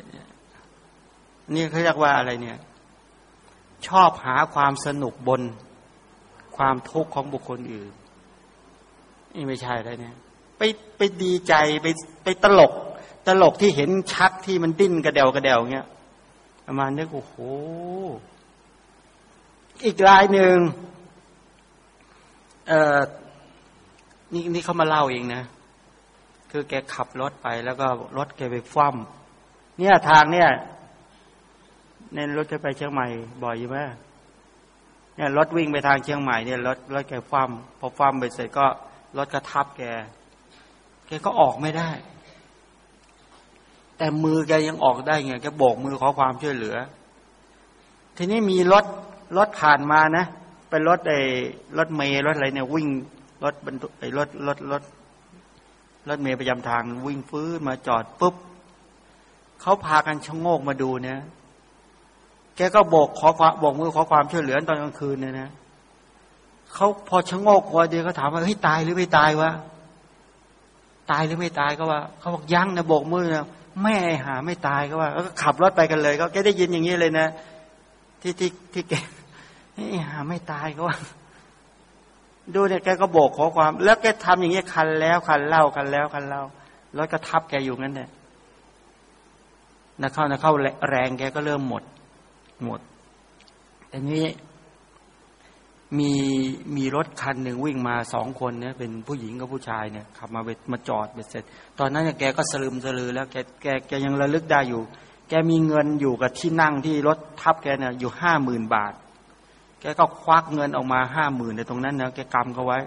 นี่เขาเรียกว่าอะไรเนี่ย ชอบหาความสนุกบนความทุกข์ของบุคคลอื่นนี่ไม่ใช่แล้วเนี่ย ไปไปดีใจไปไปตลก ตลกที่เห็นชักที่มันดิ้นกระเดวกระเดวเงี้ยประมาณนี้โอ้โห อีกรายหนึ่งเออนี่นี่เขามาเล่าเองนะ คือแกขับรถไปแล้วก็รถแกไปคว่ำเนี่ยทางเนี่ยเน้นรถจะไปเชียงใหม่บ่อยอยู่ไหมเนี่ยรถวิ่งไปทางเชียงใหม่เนี่ยรถรถแกคว่ำพอคว่ำไปเสร็จก็รถก็ทับแก แกก็ออกไม่ได้ แต่มือแกยังออกได้ไงแกโบกมือขอความช่วยเหลือ ทีนี้มีรถ รถผ่านมานะ เป็นรถไอ้รถเมย์รถอะไรเนี่ยวิ่งรถบรรทุกไอ้รถรถรถรถเมย์ประจำทางวิ่งฟื้นมาจอดปุ๊บเขาพากันชะโงกมาดูเนี่ยแกก็บอกขอความบอกมือขอความช่วยเหลือตอนกลางคืนเนี่ยนะเขาพอชะโงกหัวเดียวเขาถามว่าเฮ้ยตายหรือไม่ตายวะตายหรือไม่ตายก็ว่าเขาบอกยั้งนะโบกมือนะแม่หาไม่ตายก็ว่าก็ขับรถไปกันเลย ก็แกได้ยินอย่างนี้เลยนะที่ที่ที่แก หาไม่ตายก็ว่าดูเนี่ยแกก็โบกขอความ แล้วแกทำอย่างนี้คันแล้วคันเล่าคันแล้วคันเล่ารถก็ทับแกอยู่งั้นเนี่ยนะเข้านะเข้าแรงแกก็เริ่มหมด หมดแต่นี้มีมีรถคันหนึ่งวิ่งมาสองคนเนี่ยเป็นผู้หญิงกับผู้ชายเนี่ยขับมาเมาจอดเบ็ดเสร็จ ตอนนั้นเนี่ยแกก็สลืมสลือแล้วแกแกแกยังระลึกได้อยู่ แกมีเงินอยู่กับที่นั่งที่รถทับแกเนี่ยอยู่ห้าหมื่นบาท แกก็ควักเงินออกมาห้าหมื่นในตรงนั้นนะแกกำเขาไว้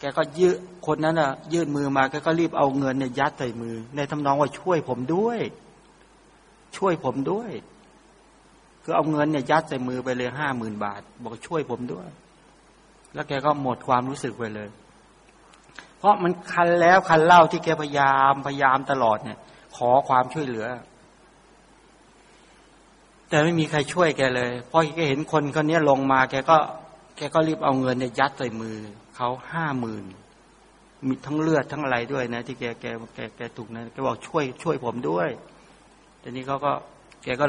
แกก็ยืดคนนั้นอะ ยื่นมือมาแกก็รีบเอาเงินเนี่ยยัดใส่มือ ในทำนองว่าช่วยผมด้วย ช่วยผมด้วยคือเอาเงินเนี่ยยัดใส่มือไปเลยห้าหมื่นบาท บอกช่วยผมด้วย แล้วแกก็หมดความรู้สึกไปเลย เพราะมันคันแล้วคันเล่าที่แกพยายามพยายามตลอดเนี่ย ขอความช่วยเหลือ แต่ไม่มีใครช่วยแกเลยพอแกเห็นคนคนนี้ลงมาแกก็แกก็รีบเอาเงินเนี่ยยัดใส่มือเขาห้าหมื่นมีทั้งเลือดทั้งอะไรด้วยนะ ที่แกแกแกแกถูกนะแกบอกช่วยช่วยผมด้วยทีนี้เขาก็ แกก็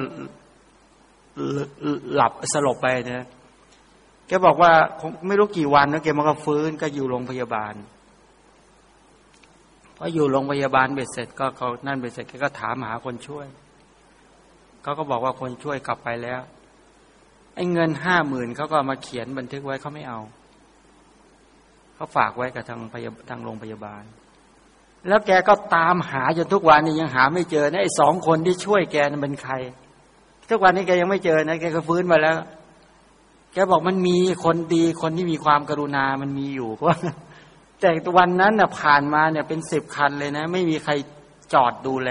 หลับสลบไปนะแกบอกว่าคงไม่รู้กี่วันนะแกมันก็ฟื้นก็อยู่โรงพยาบาลพออยู่โรงพยาบาลเบ็ดเสร็จก็เขานั่นเบ็ดเสร็จแกก็ถามหาคนช่วย เขาก็บอกว่าคนช่วยกลับไปแล้วไอ้เงินห้าหมื่นเขาก็มาเขียนบันทึกไว้เขาไม่เอาเขาฝากไว้กับทางพยาทางโรงพยาบาล แล้วแกก็ตามหาจนทุกวันนี้ยังหาไม่เจอนะไอ้สองคนที่ช่วยแกนั้นเป็นใคร ทุกวันนี้แกยังไม่เจอนะแกก็ฟื้นมาแล้ว แกบอกมันมีคนดีคนที่มีความกรุณามันมีอยู่เพราะแต่วันนั้นน่ะผ่านมาเนี่ยเป็นสิบคันเลยนะ ไม่มีใคร จอดดูแล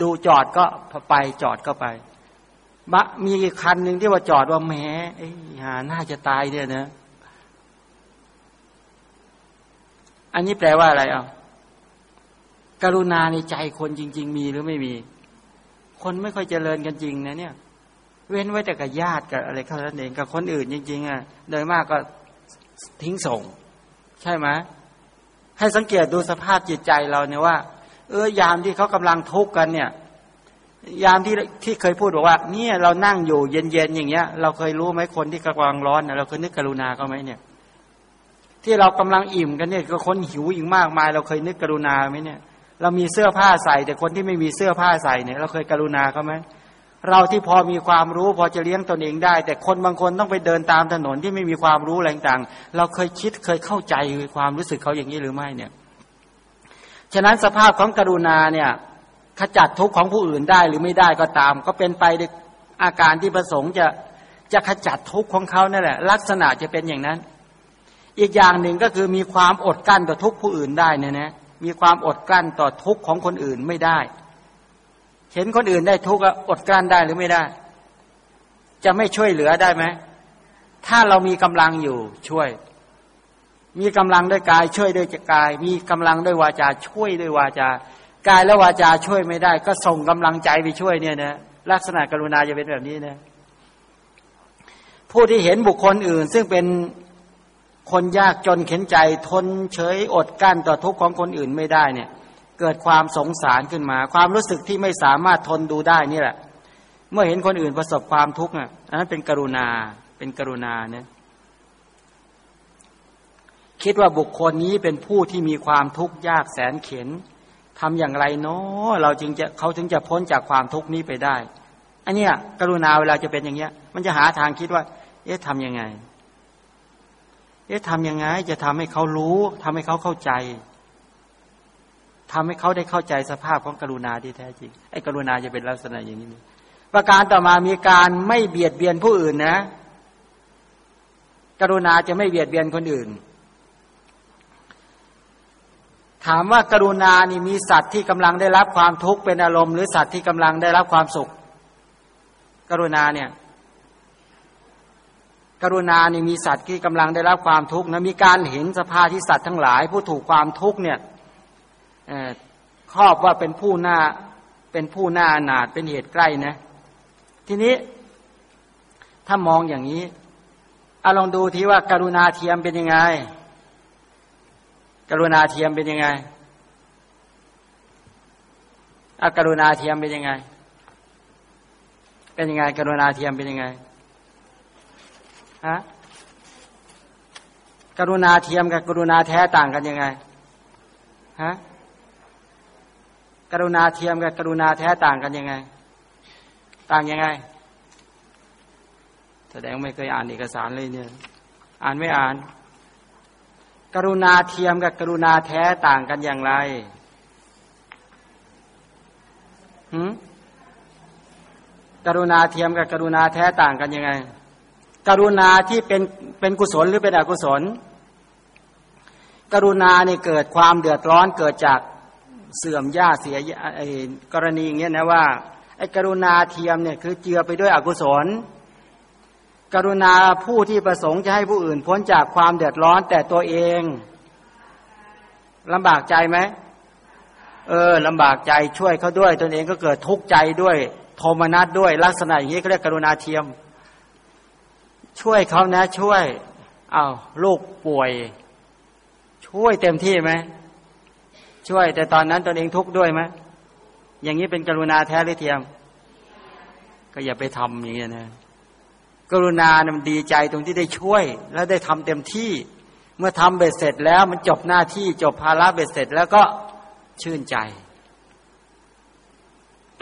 ดูจอดก็ไปจอดก็ไปบะมีคันหนึ่งที่ว่าจอดว่าแหมไอ้หาน่าจะตายเนี่ยนะ อันนี้แปลว่าอะไรอะกรุณาในใจคนจริง ๆ มีหรือไม่มี คนไม่ค่อยเจริญกันจริงนะเนี่ย เว้นไว้แต่กับญาติกับอะไรเขาท่นเองกับคนอื่นจริง ๆ อะ โดยมากก็ทิ้งส่ง ใช่ไหมให้สังเกตดูสภาพจิตใจเราเนี่ยว่า เออยามที่เขากำลังทุกข์กันเนี่ย ยามที่ที่เคยพูดบอกว่า เนี่ยเรานั่งอยู่เย็นๆอย่างเงี้ย เราเคยรู้ไหมคนที่กำลังร้อนนะเราเคยนึกกรุณาเขาไหมเนี่ย ที่เรากำลังอิ่มกันเนี่ยก็คนหิวอีกมากมาย เราเคยนึกกรุณาไหมเนี่ย เรามีเสื้อผ้าใส่ แต่คนที่ไม่มีเสื้อผ้าใส่เนี่ย เราเคยกรุณาเขาไหมเราที่พอมีความรู้พอจะเลี้ยงตนเองได้ แต่คนบางคนต้องไปเดินตามถนนที่ไม่มีความรู้อะไรต่างเราเคยคิดเคยเข้าใจความรู้สึกเขาอย่างนี้หรือไม่เนี่ย ฉะนั้นสภาพของกรุณาเนี่ยขจัดทุกข์ของผู้อื่นได้หรือไม่ได้ก็ตาม ก็เป็นไปในอาการที่ประสงค์จะจะขจัดทุกข์ของเขานั่นแหละ ลักษณะจะเป็นอย่างนั้น อีกอย่างหนึ่งก็คือมีความอดกลั้นต่อทุกข์ผู้อื่นได้เนี่ยนะมีความอดกลั้นต่อทุกข์ของคนอื่นไม่ได้ เห็นคนอื่นได้ทุกข์อดกลั้นได้หรือไม่ได้ จะไม่ช่วยเหลือได้ไหมถ้าเรามีกำลังอยู่ช่วย มีกำลังด้วยกายช่วยด้วยกาย มีกำลังด้วยวาจาช่วยด้วยวาจากายและวาจาช่วยไม่ได้ ก็ส่งกำลังใจไปช่วยเนี่ยนะลักษณะกรุณาจะเป็นแบบนี้นะผู้ที่เห็นบุคคลอื่น ซึ่งเป็นคนยากจนเข็นใจทนเฉยอดกั้นต่อทุกข์ของคนอื่นไม่ได้เนี่ย เกิดความสงสารขึ้นมา ความรู้สึกที่ไม่สามารถทนดูได้นี่แหละ เมื่อเห็นคนอื่นประสบความทุกข์อะอันนั้นเป็นกรุณาเป็นกรุณาเนี่ย คิดว่าบุคคลนี้เป็นผู้ที่มีความทุกข์ยากแสนเข็นทำอย่างไรเนาะเราจึงจะเขาถึงจะพ้นจากความทุกข์นี้ไปได้ อันเนี้ยกรุณาเวลาจะเป็นอย่างเงี้ย มันจะหาทางคิดว่า เอ๊ะทำยังไง เอ๊ะทำยังไง จะทำให้เขารู้ทำให้เขาเข้าใจทำให้เขาได้เข้าใจสภาพของกรุณาที่แท้จริงไอ้กรุณาจะเป็นลักษณะอย่างนี้ประการต่อมามีการไม่เบียดเบียนผู้อื่นนะ กรุณาจะไม่เบียดเบียนคนอื่น ถามว่ากรุณานี่มีสัตว์ที่กำลังได้รับความทุกข์เป็นอารมณ์หรือสัตว์ที่กำลังได้รับความสุข กรุณาเนี่ย กรุณานี่มีสัตว์ที่กำลังได้รับความทุกข์นะมีการเห็นสภาที่สัตว์ทั้งหลาย ผู้ถูกความทุกข์เนี่ยครอบว่าเป็นผู้หน้าเป็นผู้หน้าอนาถเป็นเหตุใกล้นะ ทีนี้ถ้ามองอย่างนี้เอาลองดูทีว่าการุณาเทียมเป็นยังไง กรุณาเทียมเป็นยังไงอากรุณาเทียมเป็นยังไง เป็นยังไงกรุณาเทียมเป็นยังไงฮะกรุณาเทียมกับกรุณาแท้ต่างกันยังไงฮะกรุณาเทียมกับกรุณาแท้ต่างกันยังไง ต่างยังไง แสดงไม่เคยอ่านเอกสารเลยเนี่ย อ่านไม่อ่าน กรุณาเทียมกับกรุณาแท้ต่างกันอย่างไรหืกรุณาเทียมกับกรุณาแท้ต่างกันยังไง กรุณาที่เป็นเป็นกุศลหรือเป็นอกุศล กรุณาเนี่เกิดความเดือดร้อนเกิดจากเสื่อมญาเสียไอ้กรณีอย่างเงี้ยนะว่าไอ้กรุณาเทียมเนี่ยคือเจือไปด้วยอกุศล กรุณาผู้ที่ประสงค์จะให้ผู้อื่น พ้นจากความเดือดร้อนแต่ตัวเองลำบากใจไหมเออลำบากใจช่วยเขาด้วย ตนเองก็เกิดทุกข์ใจด้วย โทมนัสด้วยลักษณะอย่างนี้เขาเรียกกรุณาเทียม ช่วยเขานะ ช่วยอา้าวลูกป่วย ช่วยเต็มที่ไหมช่วย แต่ตอนนั้นตนเองทุกข์ด้วยไหมอย่างนี้เป็นกรุณาแท้หรือเทียม ก็อย่าไปทำอย่างนี้นะ กรุณานะมันดีใจตรงที่ได้ช่วย แล้วได้ทำเต็มที่ เมื่อทำเบ็ดเสร็จแล้วมันจบหน้าที่จบภาระเบ็ดเสร็จแล้วก็ชื่นใจ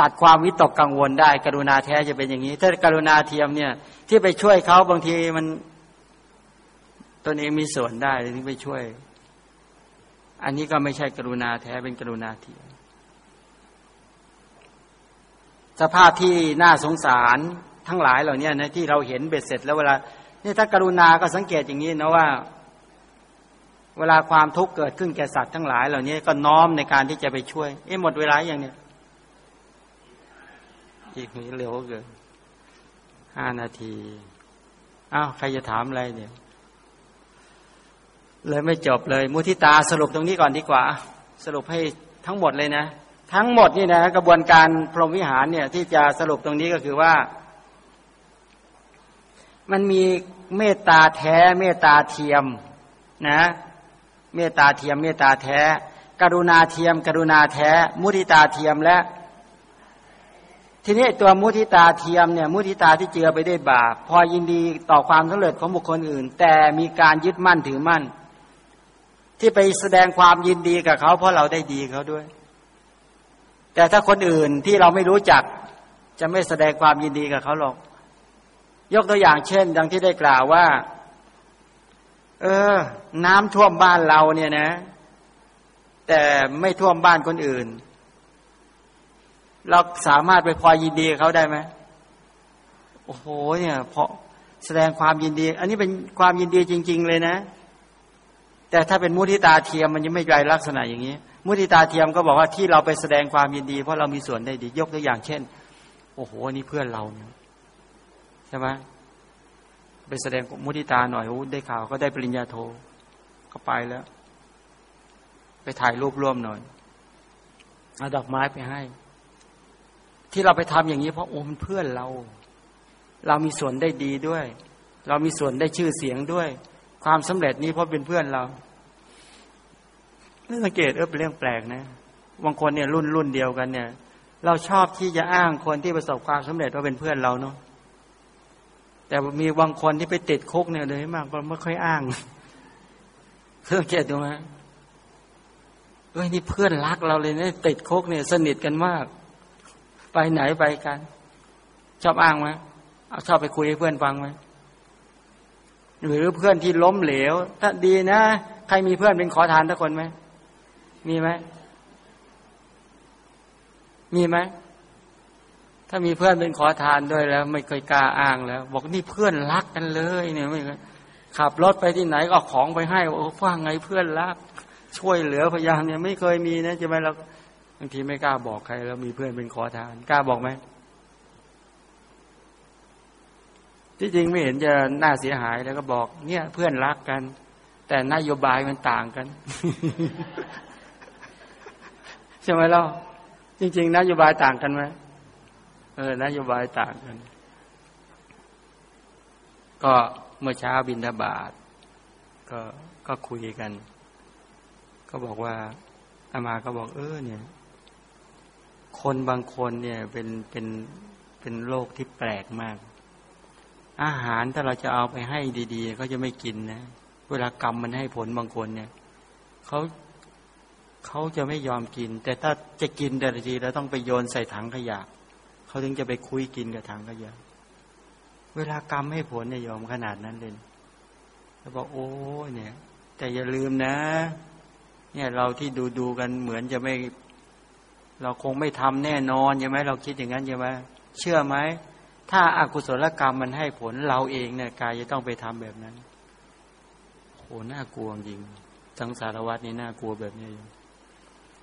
ตัดความวิตกกังวลได้ กรุณาแท้จะเป็นอย่างนี้ ถ้ากรุณาเทียมเนี่ย ที่ไปช่วยเขาบางทีมันตนเองมีส่วนได้ที่ไปช่วย อันนี้ก็ไม่ใช่กรุณาแท้เป็นกรุณาเทียมสภาพที่น่าสงสาร ทั้งหลายเหล่านี้นะที่เราเห็นเบ็ดเสร็จแล้วเวลานี่ถ้ากรุณาก็สังเกตอย่างนี้นะว่า เวลาความทุกข์เกิดขึ้นแก่สัตว์ทั้งหลาย เหล่านี้ก็น้อมในการที่จะไปช่วย เอ๊ะหมดเวลาอย่างเนี้ยอีกนี้เร็วเกินห้านาทีอ้าวใครจะถามอะไรเนี่ยเลยไม่จบเลย มุทิตาสรุปตรงนี้ก่อนดีกว่า สรุปให้ทั้งหมดเลยนะ ทั้งหมดนี่นะ กระบวนการพรหมวิหารเนี่ย ที่จะสรุปตรงนี้ก็คือว่า มันมีเมตตาแท้เมตตาเทียมนะ เมตตาเทียม เมตตาแท้ กรุณาเทียม กรุณาแท้ มุทิตาเทียมและ ทีนี้ตัวมุทิตาเทียมเนี่ยมุทิตาที่เจือไปด้วยบาปพอยินดีต่อความสำเร็จของบุคคลอื่น แต่มีการยึดมั่นถือมั่น ที่ไปแสดงความยินดีกับเขาเพราะเราได้ดีเขาด้วย แต่ถ้าคนอื่นที่เราไม่รู้จักจะไม่แสดงความยินดีกับเขาหรอก ยกตัวอย่างเช่น ดังที่ได้กล่าวว่า เออ น้ำท่วมบ้านเราเนี่ยนะ แต่ไม่ท่วมบ้านคนอื่น เราสามารถไปพอยินดีเขาได้ไหมโอ้โห เนี่ยเพราะแสดงความยินดี อันนี้เป็นความยินดีจริง ๆ เลยนะ แต่ถ้าเป็นมุทิตาเทียมมันยังไม่ไกลลักษณะอย่างนี้ มุทิตาเทียมก็บอกว่าที่เราไปแสดงความยินดี เพราะเรามีส่วนได้ดี ยกตัวอย่างเช่น โอ้โหนี่เพื่อนเราเนี่ย ใช่ไหมไปแสดงมุทิตาหน่อยโอ้ได้ข่าวก็ได้ปริญญาโทก็ไปแล้ว ไปถ่ายรูปร่วมหน่อยเอาดอกไม้ไปให้ ที่เราไปทำอย่างนี้เพราะโอ้มันเพื่อนเรา เรามีส่วนได้ดีด้วย เรามีส่วนได้ชื่อเสียงด้วย ความสำเร็จนี้เพราะเป็นเพื่อนเราเรื่องสังเกตเออเป็นเรื่องแปลกนะบางคนเนี่ยรุ่นรุ่นเดียวกันเนี่ย เราชอบที่จะอ้างคนที่ประสบความสำเร็จว่าเป็นเพื่อนเราเนาะ แต่มีบางคนที่ไปติดคุกเนี่ยเลยมากก็ไม่ค่อยอ้างสังเกตดูไหมเอ้ยนี่เพื่อนรักเราเลยเนี่ยติดคุกเนี่ย สนิทกันมาก ไปไหนไปกัน ชอบอ้างไหมชอบไปคุยให้เพื่อนฟังไหมหรือเพื่อนที่ล้มเหลว ถ้าดีนะใครมีเพื่อนเป็นขอทานทุกคนไหมมีไหมมีไหม ถ้ามีเพื่อนเป็นขอทานด้วยแล้ว ไม่เคยกล้าอ้างแล้ว บอกนี่เพื่อนรักกันเลยเนี่ยไม่ขับรถไปที่ไหนก็ของไปให้โอ้ฟังไงเพื่อนรัก ช่วยเหลือพยายามเนี่ยไม่เคยมีนะจะไหมเราบางทีไม่กล้าบอกใคร แล้วมีเพื่อนเป็นขอทาน กล้าบอกไหมที่จริงไม่เห็นจะน่าเสียหายแล้วก็บอก เนี่ยเพื่อนรักกัน แต่นโยบายมันต่างกัน ใช่ไหมล่ะจริง ๆ นโยบายต่างกันไหม เออนโยบายต่างกัน ก็เมื่อเช้าบินทบาทก็ก็คุยกัน ก็บอกว่าอามาก็บอกเออเนี่ย คนบางคนเนี่ยเป็นเป็นเป็นโรคที่แปลกมาก อาหารถ้าเราจะเอาไปให้ดีๆเขาจะไม่กินนะ เวลากรรมมันให้ผลบางคนเนี่ยเขาเขาจะไม่ยอมกิน แต่ถ้าจะกินแต่ละทีเราต้องไปโยนใส่ถังขยะ เขาถึงจะไปคุยกินกับถังขยะเวลากรรมให้ผลเนี่ยยอมขนาดนั้นเลยแล้วบอกโอ้เนี่ย แต่อย่าลืมนะ เนี่ยเราที่ดูดูกันเหมือนจะไม่ เราคงไม่ทำแน่นอนใช่ไหมเราคิดอย่างนั้นใช่ไหมเชื่อไหมถ้าอากุศลกรรมมันให้ผลเราเองเนี่ยกายจะต้องไปทำแบบนั้นโหน่ากลัวจริงสังสารวัตนี้น่ากลัวแบบนี้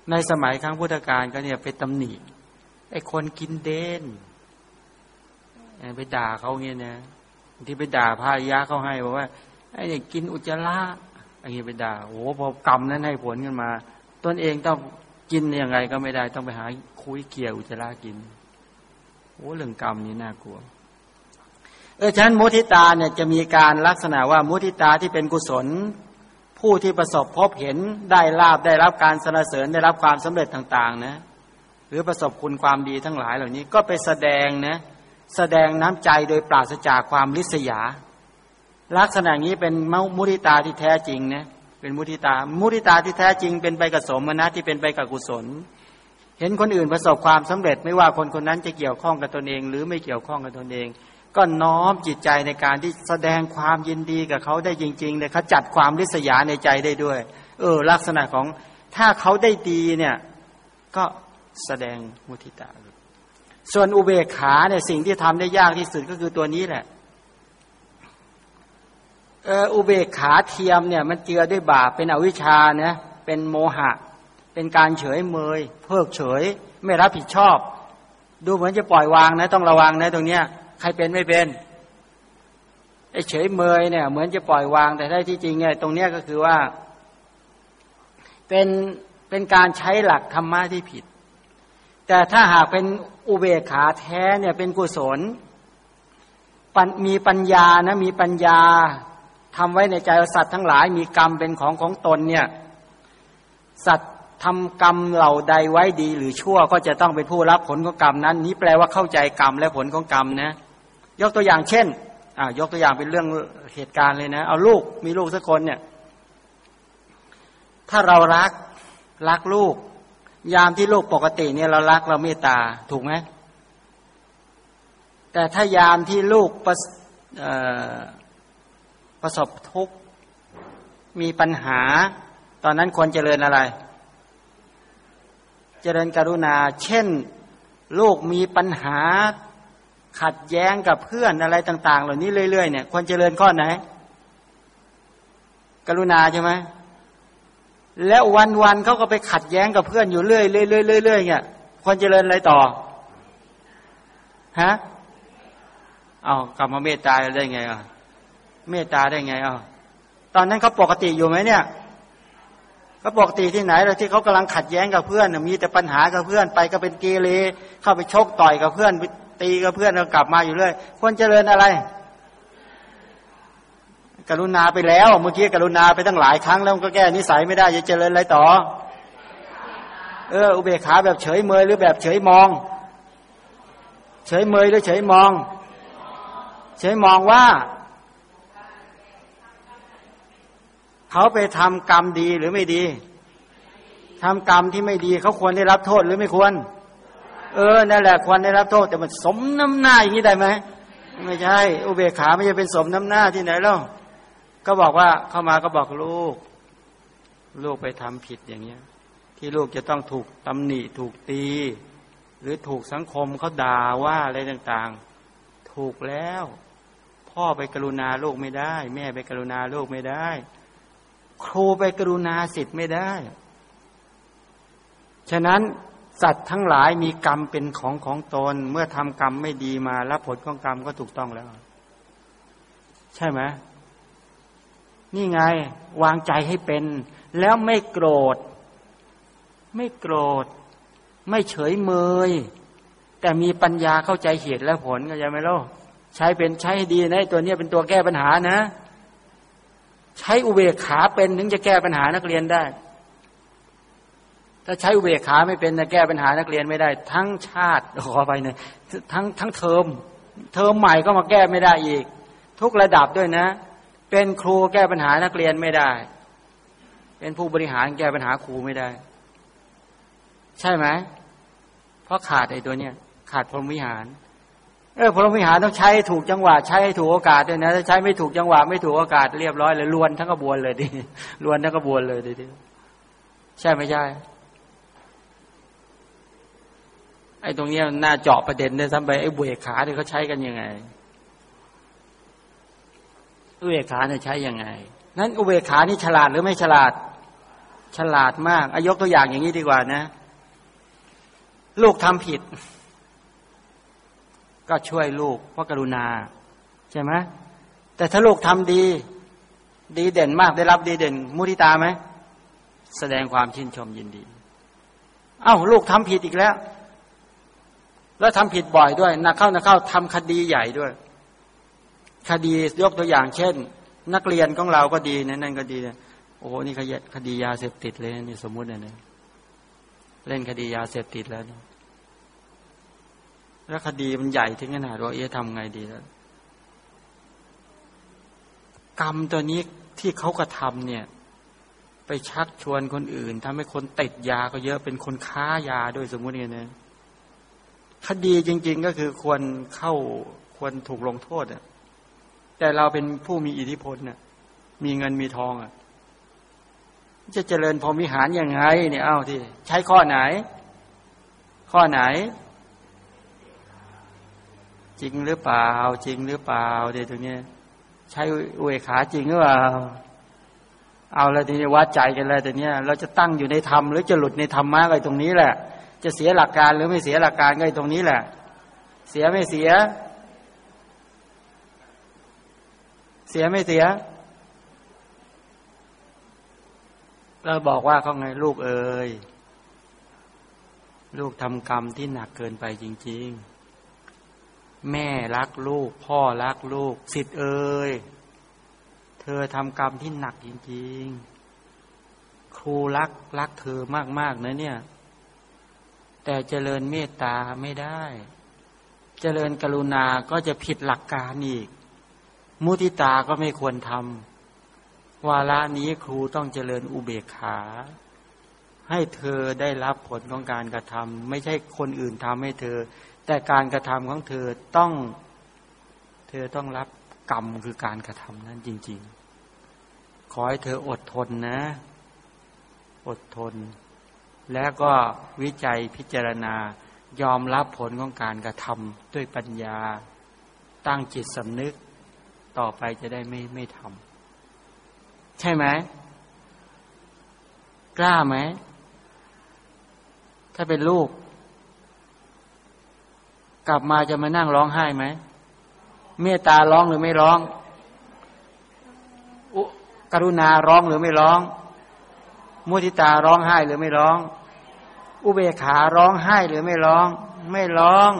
ในสมัยครั้งพุทธกาลก็เนี่ยไปตำหนิ ไอ้คนกินเดนไปด่าเขาเงี้ยนะที่ไปด่าพายะเขาให้บอกว่าไอ้เนี่ยกินอุจจาระไอันนี้ยไปด่าโอ้พอกรรมนั้นให้ผลกันมาตนเองต้องกินยังไงก็ไม่ได้ต้องไปหาคุยเกี่ยวอุจจาระกินโอ้เรื่องกรรมนี่น่ากลัว เออฉะนั้นมุทิตาเนี่ยจะมีการลักษณะว่ามุทิตาที่เป็นกุศล ผู้ที่ประสบพบเห็นได้ลาบได้รับการสนเสริญได้รับความสำเร็จต่าง ๆ นะ รือประสบคุณความดีทั้งหลายเหล่านี้ ก็ไปแสดงนะแสดงน้ำใจโดยปราศจากความริษยา ลักษณะนี้เป็นมุทิตาที่แท้จริงนะเป็นมุทิตา มุทิตาที่แท้จริง เป็นไปกับสมนะที่เป็นไปกับกุศล เห็นคนอื่นประสบความสำเร็จ ไม่ว่าคนคนนั้นจะเกี่ยวข้องกับตนเอง หรือไม่เกี่ยวข้องกับตนเอง ก็น้อมจิตใจในการที่แสดงความยินดีกับเขาได้จริงๆเลยขจัดความริษยาในใจได้ด้วย เออ ลักษณะของถ้าเขาได้ดีเนี่ย ก็ แสดงมุทิตา ส่วนอุเบกขาเนี่ยสิ่งที่ทำได้ยากที่สุดก็คือตัวนี้แหละเอออุเบกขาเทียมเนี่ยมันเจือด้วยบาปเป็นอวิชชานะเป็นโมหะ เป็นการเฉยเมย เพิกเฉย ไม่รับผิดชอบ ดูเหมือนจะปล่อยวางนะ ต้องระวังนะตรงเนี้ยใครเป็นไม่เป็นไอ้เฉยเมยเนี่ยเหมือนจะปล่อยวางแต่ได้ที่จริงเนี่ยตรงเนี้ยก็คือว่า เป็นเป็นการใช้หลักธรรมะที่ผิด แต่ถ้าหากเป็นอุเบกขาแท้เนี่ยเป็นกุศลมีปัญญานะมีปัญญาทำไว้ในใจสัตว์ทั้งหลาย มีกรรมเป็นของของตนเนี่ยสัตว์ทำกรรมเหล่าใดไว้ดีหรือชั่วก็จะต้องเป็นผู้รับผลของกรรมนั้น นี้แปลว่าเข้าใจกรรมและผลของกรรมนะยกตัวอย่างเช่นอ่ายกตัวอย่างเป็นเรื่องเหตุการณ์เลยนะ เอาลูกมีลูกสักคนเนี่ย ถ้าเรารักรักลูก ยามที่ลูกปกติเนี่ยเรารักเราเมตตาถูกไหมแต่ถ้ายามที่ลูกประประสบทุกข์มีปัญหา ตอนนั้นควรเจริญอะไร เจริญกรุณา เช่น ลูกมีปัญหาขัดแย้งกับเพื่อนอะไรต่าง ๆ เหล่านี้เรื่อยๆเนี่ยควรเจริญข้อไหน กรุณาใช่ไหม แล้ววันๆเขาก็ไปขัดแย้งกับเพื่อนอยู่เรื่อยๆเรื่อยๆเนี่ยควรเจริญอะไรต่อฮะเอากลับมาเมตตาได้ไงอะเมตตาได้ไงอะตอนนั้นเขาปกติอยู่ไหมเนี่ยเขาปกติที่ไหนเราที่เขากำลังขัดแย้งกับเพื่อนมีแต่ปัญหากับเพื่อนไปก็เป็นเกเรเข้าไปชกต่อยกับเพื่อนตีกับเพื่อนแล้วกลับมาอยู่เรื่อยควรเจริญอะไร กรุณาไปแล้ว เมื่อกี้กรุณาไปตั้งหลายครั้งแล้วก็แก้นิสัยไม่ได้จะเจริญอะไรต่อ เอออุเบกขาแบบเฉยเมยหรือแบบเฉยมอง เฉยเมยหรือเฉยมอง เฉยมองว่าเขาไปทำกรรมดีหรือไม่ดีทำกรรมที่ไม่ดีเขาควรได้รับโทษหรือไม่ควร เออนั่นแหละควรได้รับโทษแต่มันสมน้ำหน้าอย่างนี้ได้ไหมไม่ใช่ อุเบกขาไม่ใช่เป็นสมน้ำหน้าที่ไหนแล้ว ก็บอกว่าเข้ามาก็บอกลูก ลูกไปทำผิดอย่างเนี้ย ที่ลูกจะต้องถูกตำหนิถูกตี หรือถูกสังคมเขาด่าว่าอะไรต่างๆ ถูกแล้ว พ่อไปกรุณาลูกไม่ได้ แม่ไปกรุณาลูกไม่ได้ ครูไปกรุณาสิทธิ์ไม่ได้ ฉะนั้นสัตว์ทั้งหลายมีกรรมเป็นของของตน เมื่อทำกรรมไม่ดีมาแล้วผลของกรรมก็ถูกต้องแล้ว ใช่ไหม นี่ไง วางใจให้เป็น แล้วไม่โกรธ ไม่โกรธ ไม่เฉยเมย แต่มีปัญญาเข้าใจเหตุและผลก็ยังไม่รู้ใช้เป็นใช้ดีนะตัวนี้เป็นตัวแก้ปัญหานะ ใช้อุเบกขาเป็นถึงจะแก้ปัญหานักเรียนได้ ถ้าใช้อุเบกขาไม่เป็นจะแก้ปัญหานักเรียนไม่ได้ ทั้งชาติขอไปเนี่ยทั้งทั้งเทอมเทอมใหม่ก็มาแก้ไม่ได้อีก ทุกระดับด้วยนะ เป็นครูแก้ปัญหานักเรียนไม่ได้ เป็นผู้บริหารแก้ปัญหาครูไม่ได้ ใช่ไหมเพราะขาดไอ้ตัวเนี้ยขาดพรหมวิหาร เออพรหมวิหารต้องใช้ถูกจังหวะใช้ถูกโอกาสด้วยนะถ้าใช้ไม่ถูกจังหวะไม่ถูกโอกาสเรียบร้อยเลยลวนทั้งกระบวนเลยดิลวนทั้งกระบวนเลยดิใช่ไม่ใช่ไอ้ตรงเนี้ยน่าเจาะประเด็นได้ซ้ำไปไอ้เวขาเนี่ยเขาใช้กันยังไง อุเบกขาเนี่ยใช้ยังไง นั้นอุเบกขานี่ฉลาดหรือไม่ฉลาด ฉลาดมากอายกตัวอย่างอย่างนี้ดีกว่านะ ลูกทำผิด ก็ช่วยลูกเพราะกรุณา ใช่ไหมแต่ถ้าลูกทำดี ดีเด่นมากได้รับดีเด่น มุทิตาไหมแสดงความชื่นชมยินดี เอา้าลูกทำผิดอีกแล้ว แล้วทำผิดบ่อยด้วยนักเข้านักเข้าทำคดีใหญ่ด้วย คดียกตัวอย่างเช่น นักเรียนของเราก็ดีนะนั่นก็ดีเนี่ยโอ้โหนี่คดียาเสพติดเลยนี่สมมุติเนี่ยเล่นคดียาเสพติดแล้วแล้วคดีมันใหญ่ถึงขนาดว่าเอ๊ะทำไงดีแล้วกรรมตัวนี้ที่เขากระทำเนี่ย ไปชักชวนคนอื่นทำให้คนติดยาก็เยอะเป็นคนค้ายาด้วยสมมุติเนี่ยคดีจริง ๆ ก็คือควรเข้าควรถูกลงโทษอะ แต่เราเป็นผู้มีอิทธิพลเนี่ยมีเงินมีทองอะ จะเจริญพรมิหารยังไง เนี่ยเอ้าที่ใช้ข้อไหน ข้อไหน จริงหรือเปล่า จริงหรือเปล่าเดี๋ยวตรงนี้ใช้อุเบกขาจริงหรือเปล่า เอาแล้วทีนี้วัดใจกันแล้วแต่เนี้ยเราจะตั้งอยู่ในธรรมหรือจะหลุดในธรรมะอะไรตรงนี้แหละ จะเสียหลักการหรือไม่เสียหลักการก็ตรงนี้แหละ เสียไม่เสีย เสียไม่เสีย เราบอกว่าเขาไงลูกเอ๋ยลูกทำกรรมที่หนักเกินไปจริง ๆ แม่รักลูก พ่อรักลูกสิทธิ์เอ๋ยเธอทำกรรมที่หนักจริง ๆ ครูรักรักเธอมากๆนะเนี่ย แต่เจริญเมตตาไม่ได้ เจริญกรุณาก็จะผิดหลักการอีก มุติตาก็ไม่ควรทำวาระนี้ครูต้องเจริญอุเบกขา ให้เธอได้รับผลของการกระทำไม่ใช่คนอื่นทำให้เธอ แต่การกระทำของเธอต้อง เธอต้องรับกรรมคือการกระทำนั้นจริง ๆ ขอให้เธออดทนนะ อดทน และก็วิจัยพิจารณายอมรับผลของการกระทำด้วยปัญญา ตั้งจิตสำนึก ต่อไปจะได้ไม่ไม่ทำใช่ไหมกล้าไหม ถ้าเป็นลูก กลับมาจะมานั่งร้องไห้ไหมเมตตาร้องหรือไม่ร้องอุกรุณาร้องหรือไม่ร้อง มุทิตาร้องไห้หรือไม่ร้อง อุเบกขาร้องไห้หรือไม่ร้อง ไม่ร้อง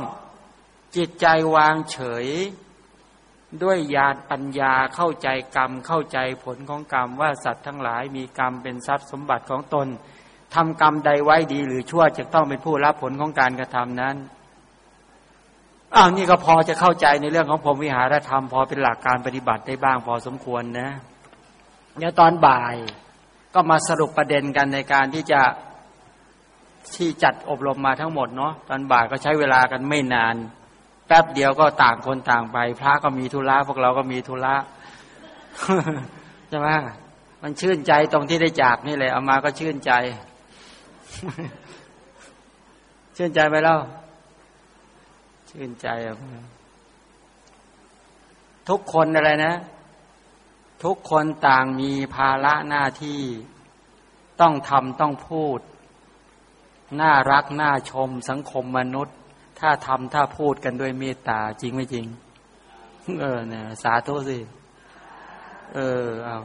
จิตใจวางเฉย ด้วยญาณปัญญาเข้าใจกรรมเข้าใจผลของกรรมว่าสัตว์ทั้งหลายมีกรรมเป็นทรัพย์สมบัติของตนทำกรรมใดไว้ดีหรือชั่วจะต้องเป็นผู้รับผลของการกระทำนั้นอ้าวนี่ก็พอจะเข้าใจในเรื่องของพรมวิหารธรรม พอเป็นหลักการปฏิบัติได้บ้างพอสมควรนะเดี๋ยวตอนบ่ายก็มาสรุปประเด็นกันในการที่จะที่จัดอบรมมาทั้งหมดเนาะตอนบ่ายก็ใช้เวลากันไม่นาน แป๊บเดียวก็ต่างคนต่างไป พระก็มีธุระพวกเราก็มีธุระใช่ไหมมันชื่นใจตรงที่ได้จากนี่เลยเอามาก็ชื่นใจ ชื่นใจไปแล้วชื่นใจทุกคนอะไรนะ ทุกคนต่างมีภาระหน้าที่ต้องทำต้องพูด น่ารักน่าชมสังคมมนุษย์ ถ้าทำถ้าพูดกันด้วยเมตตาจริงไม่จริง เออเนี่ยสาธุสิ เออเอา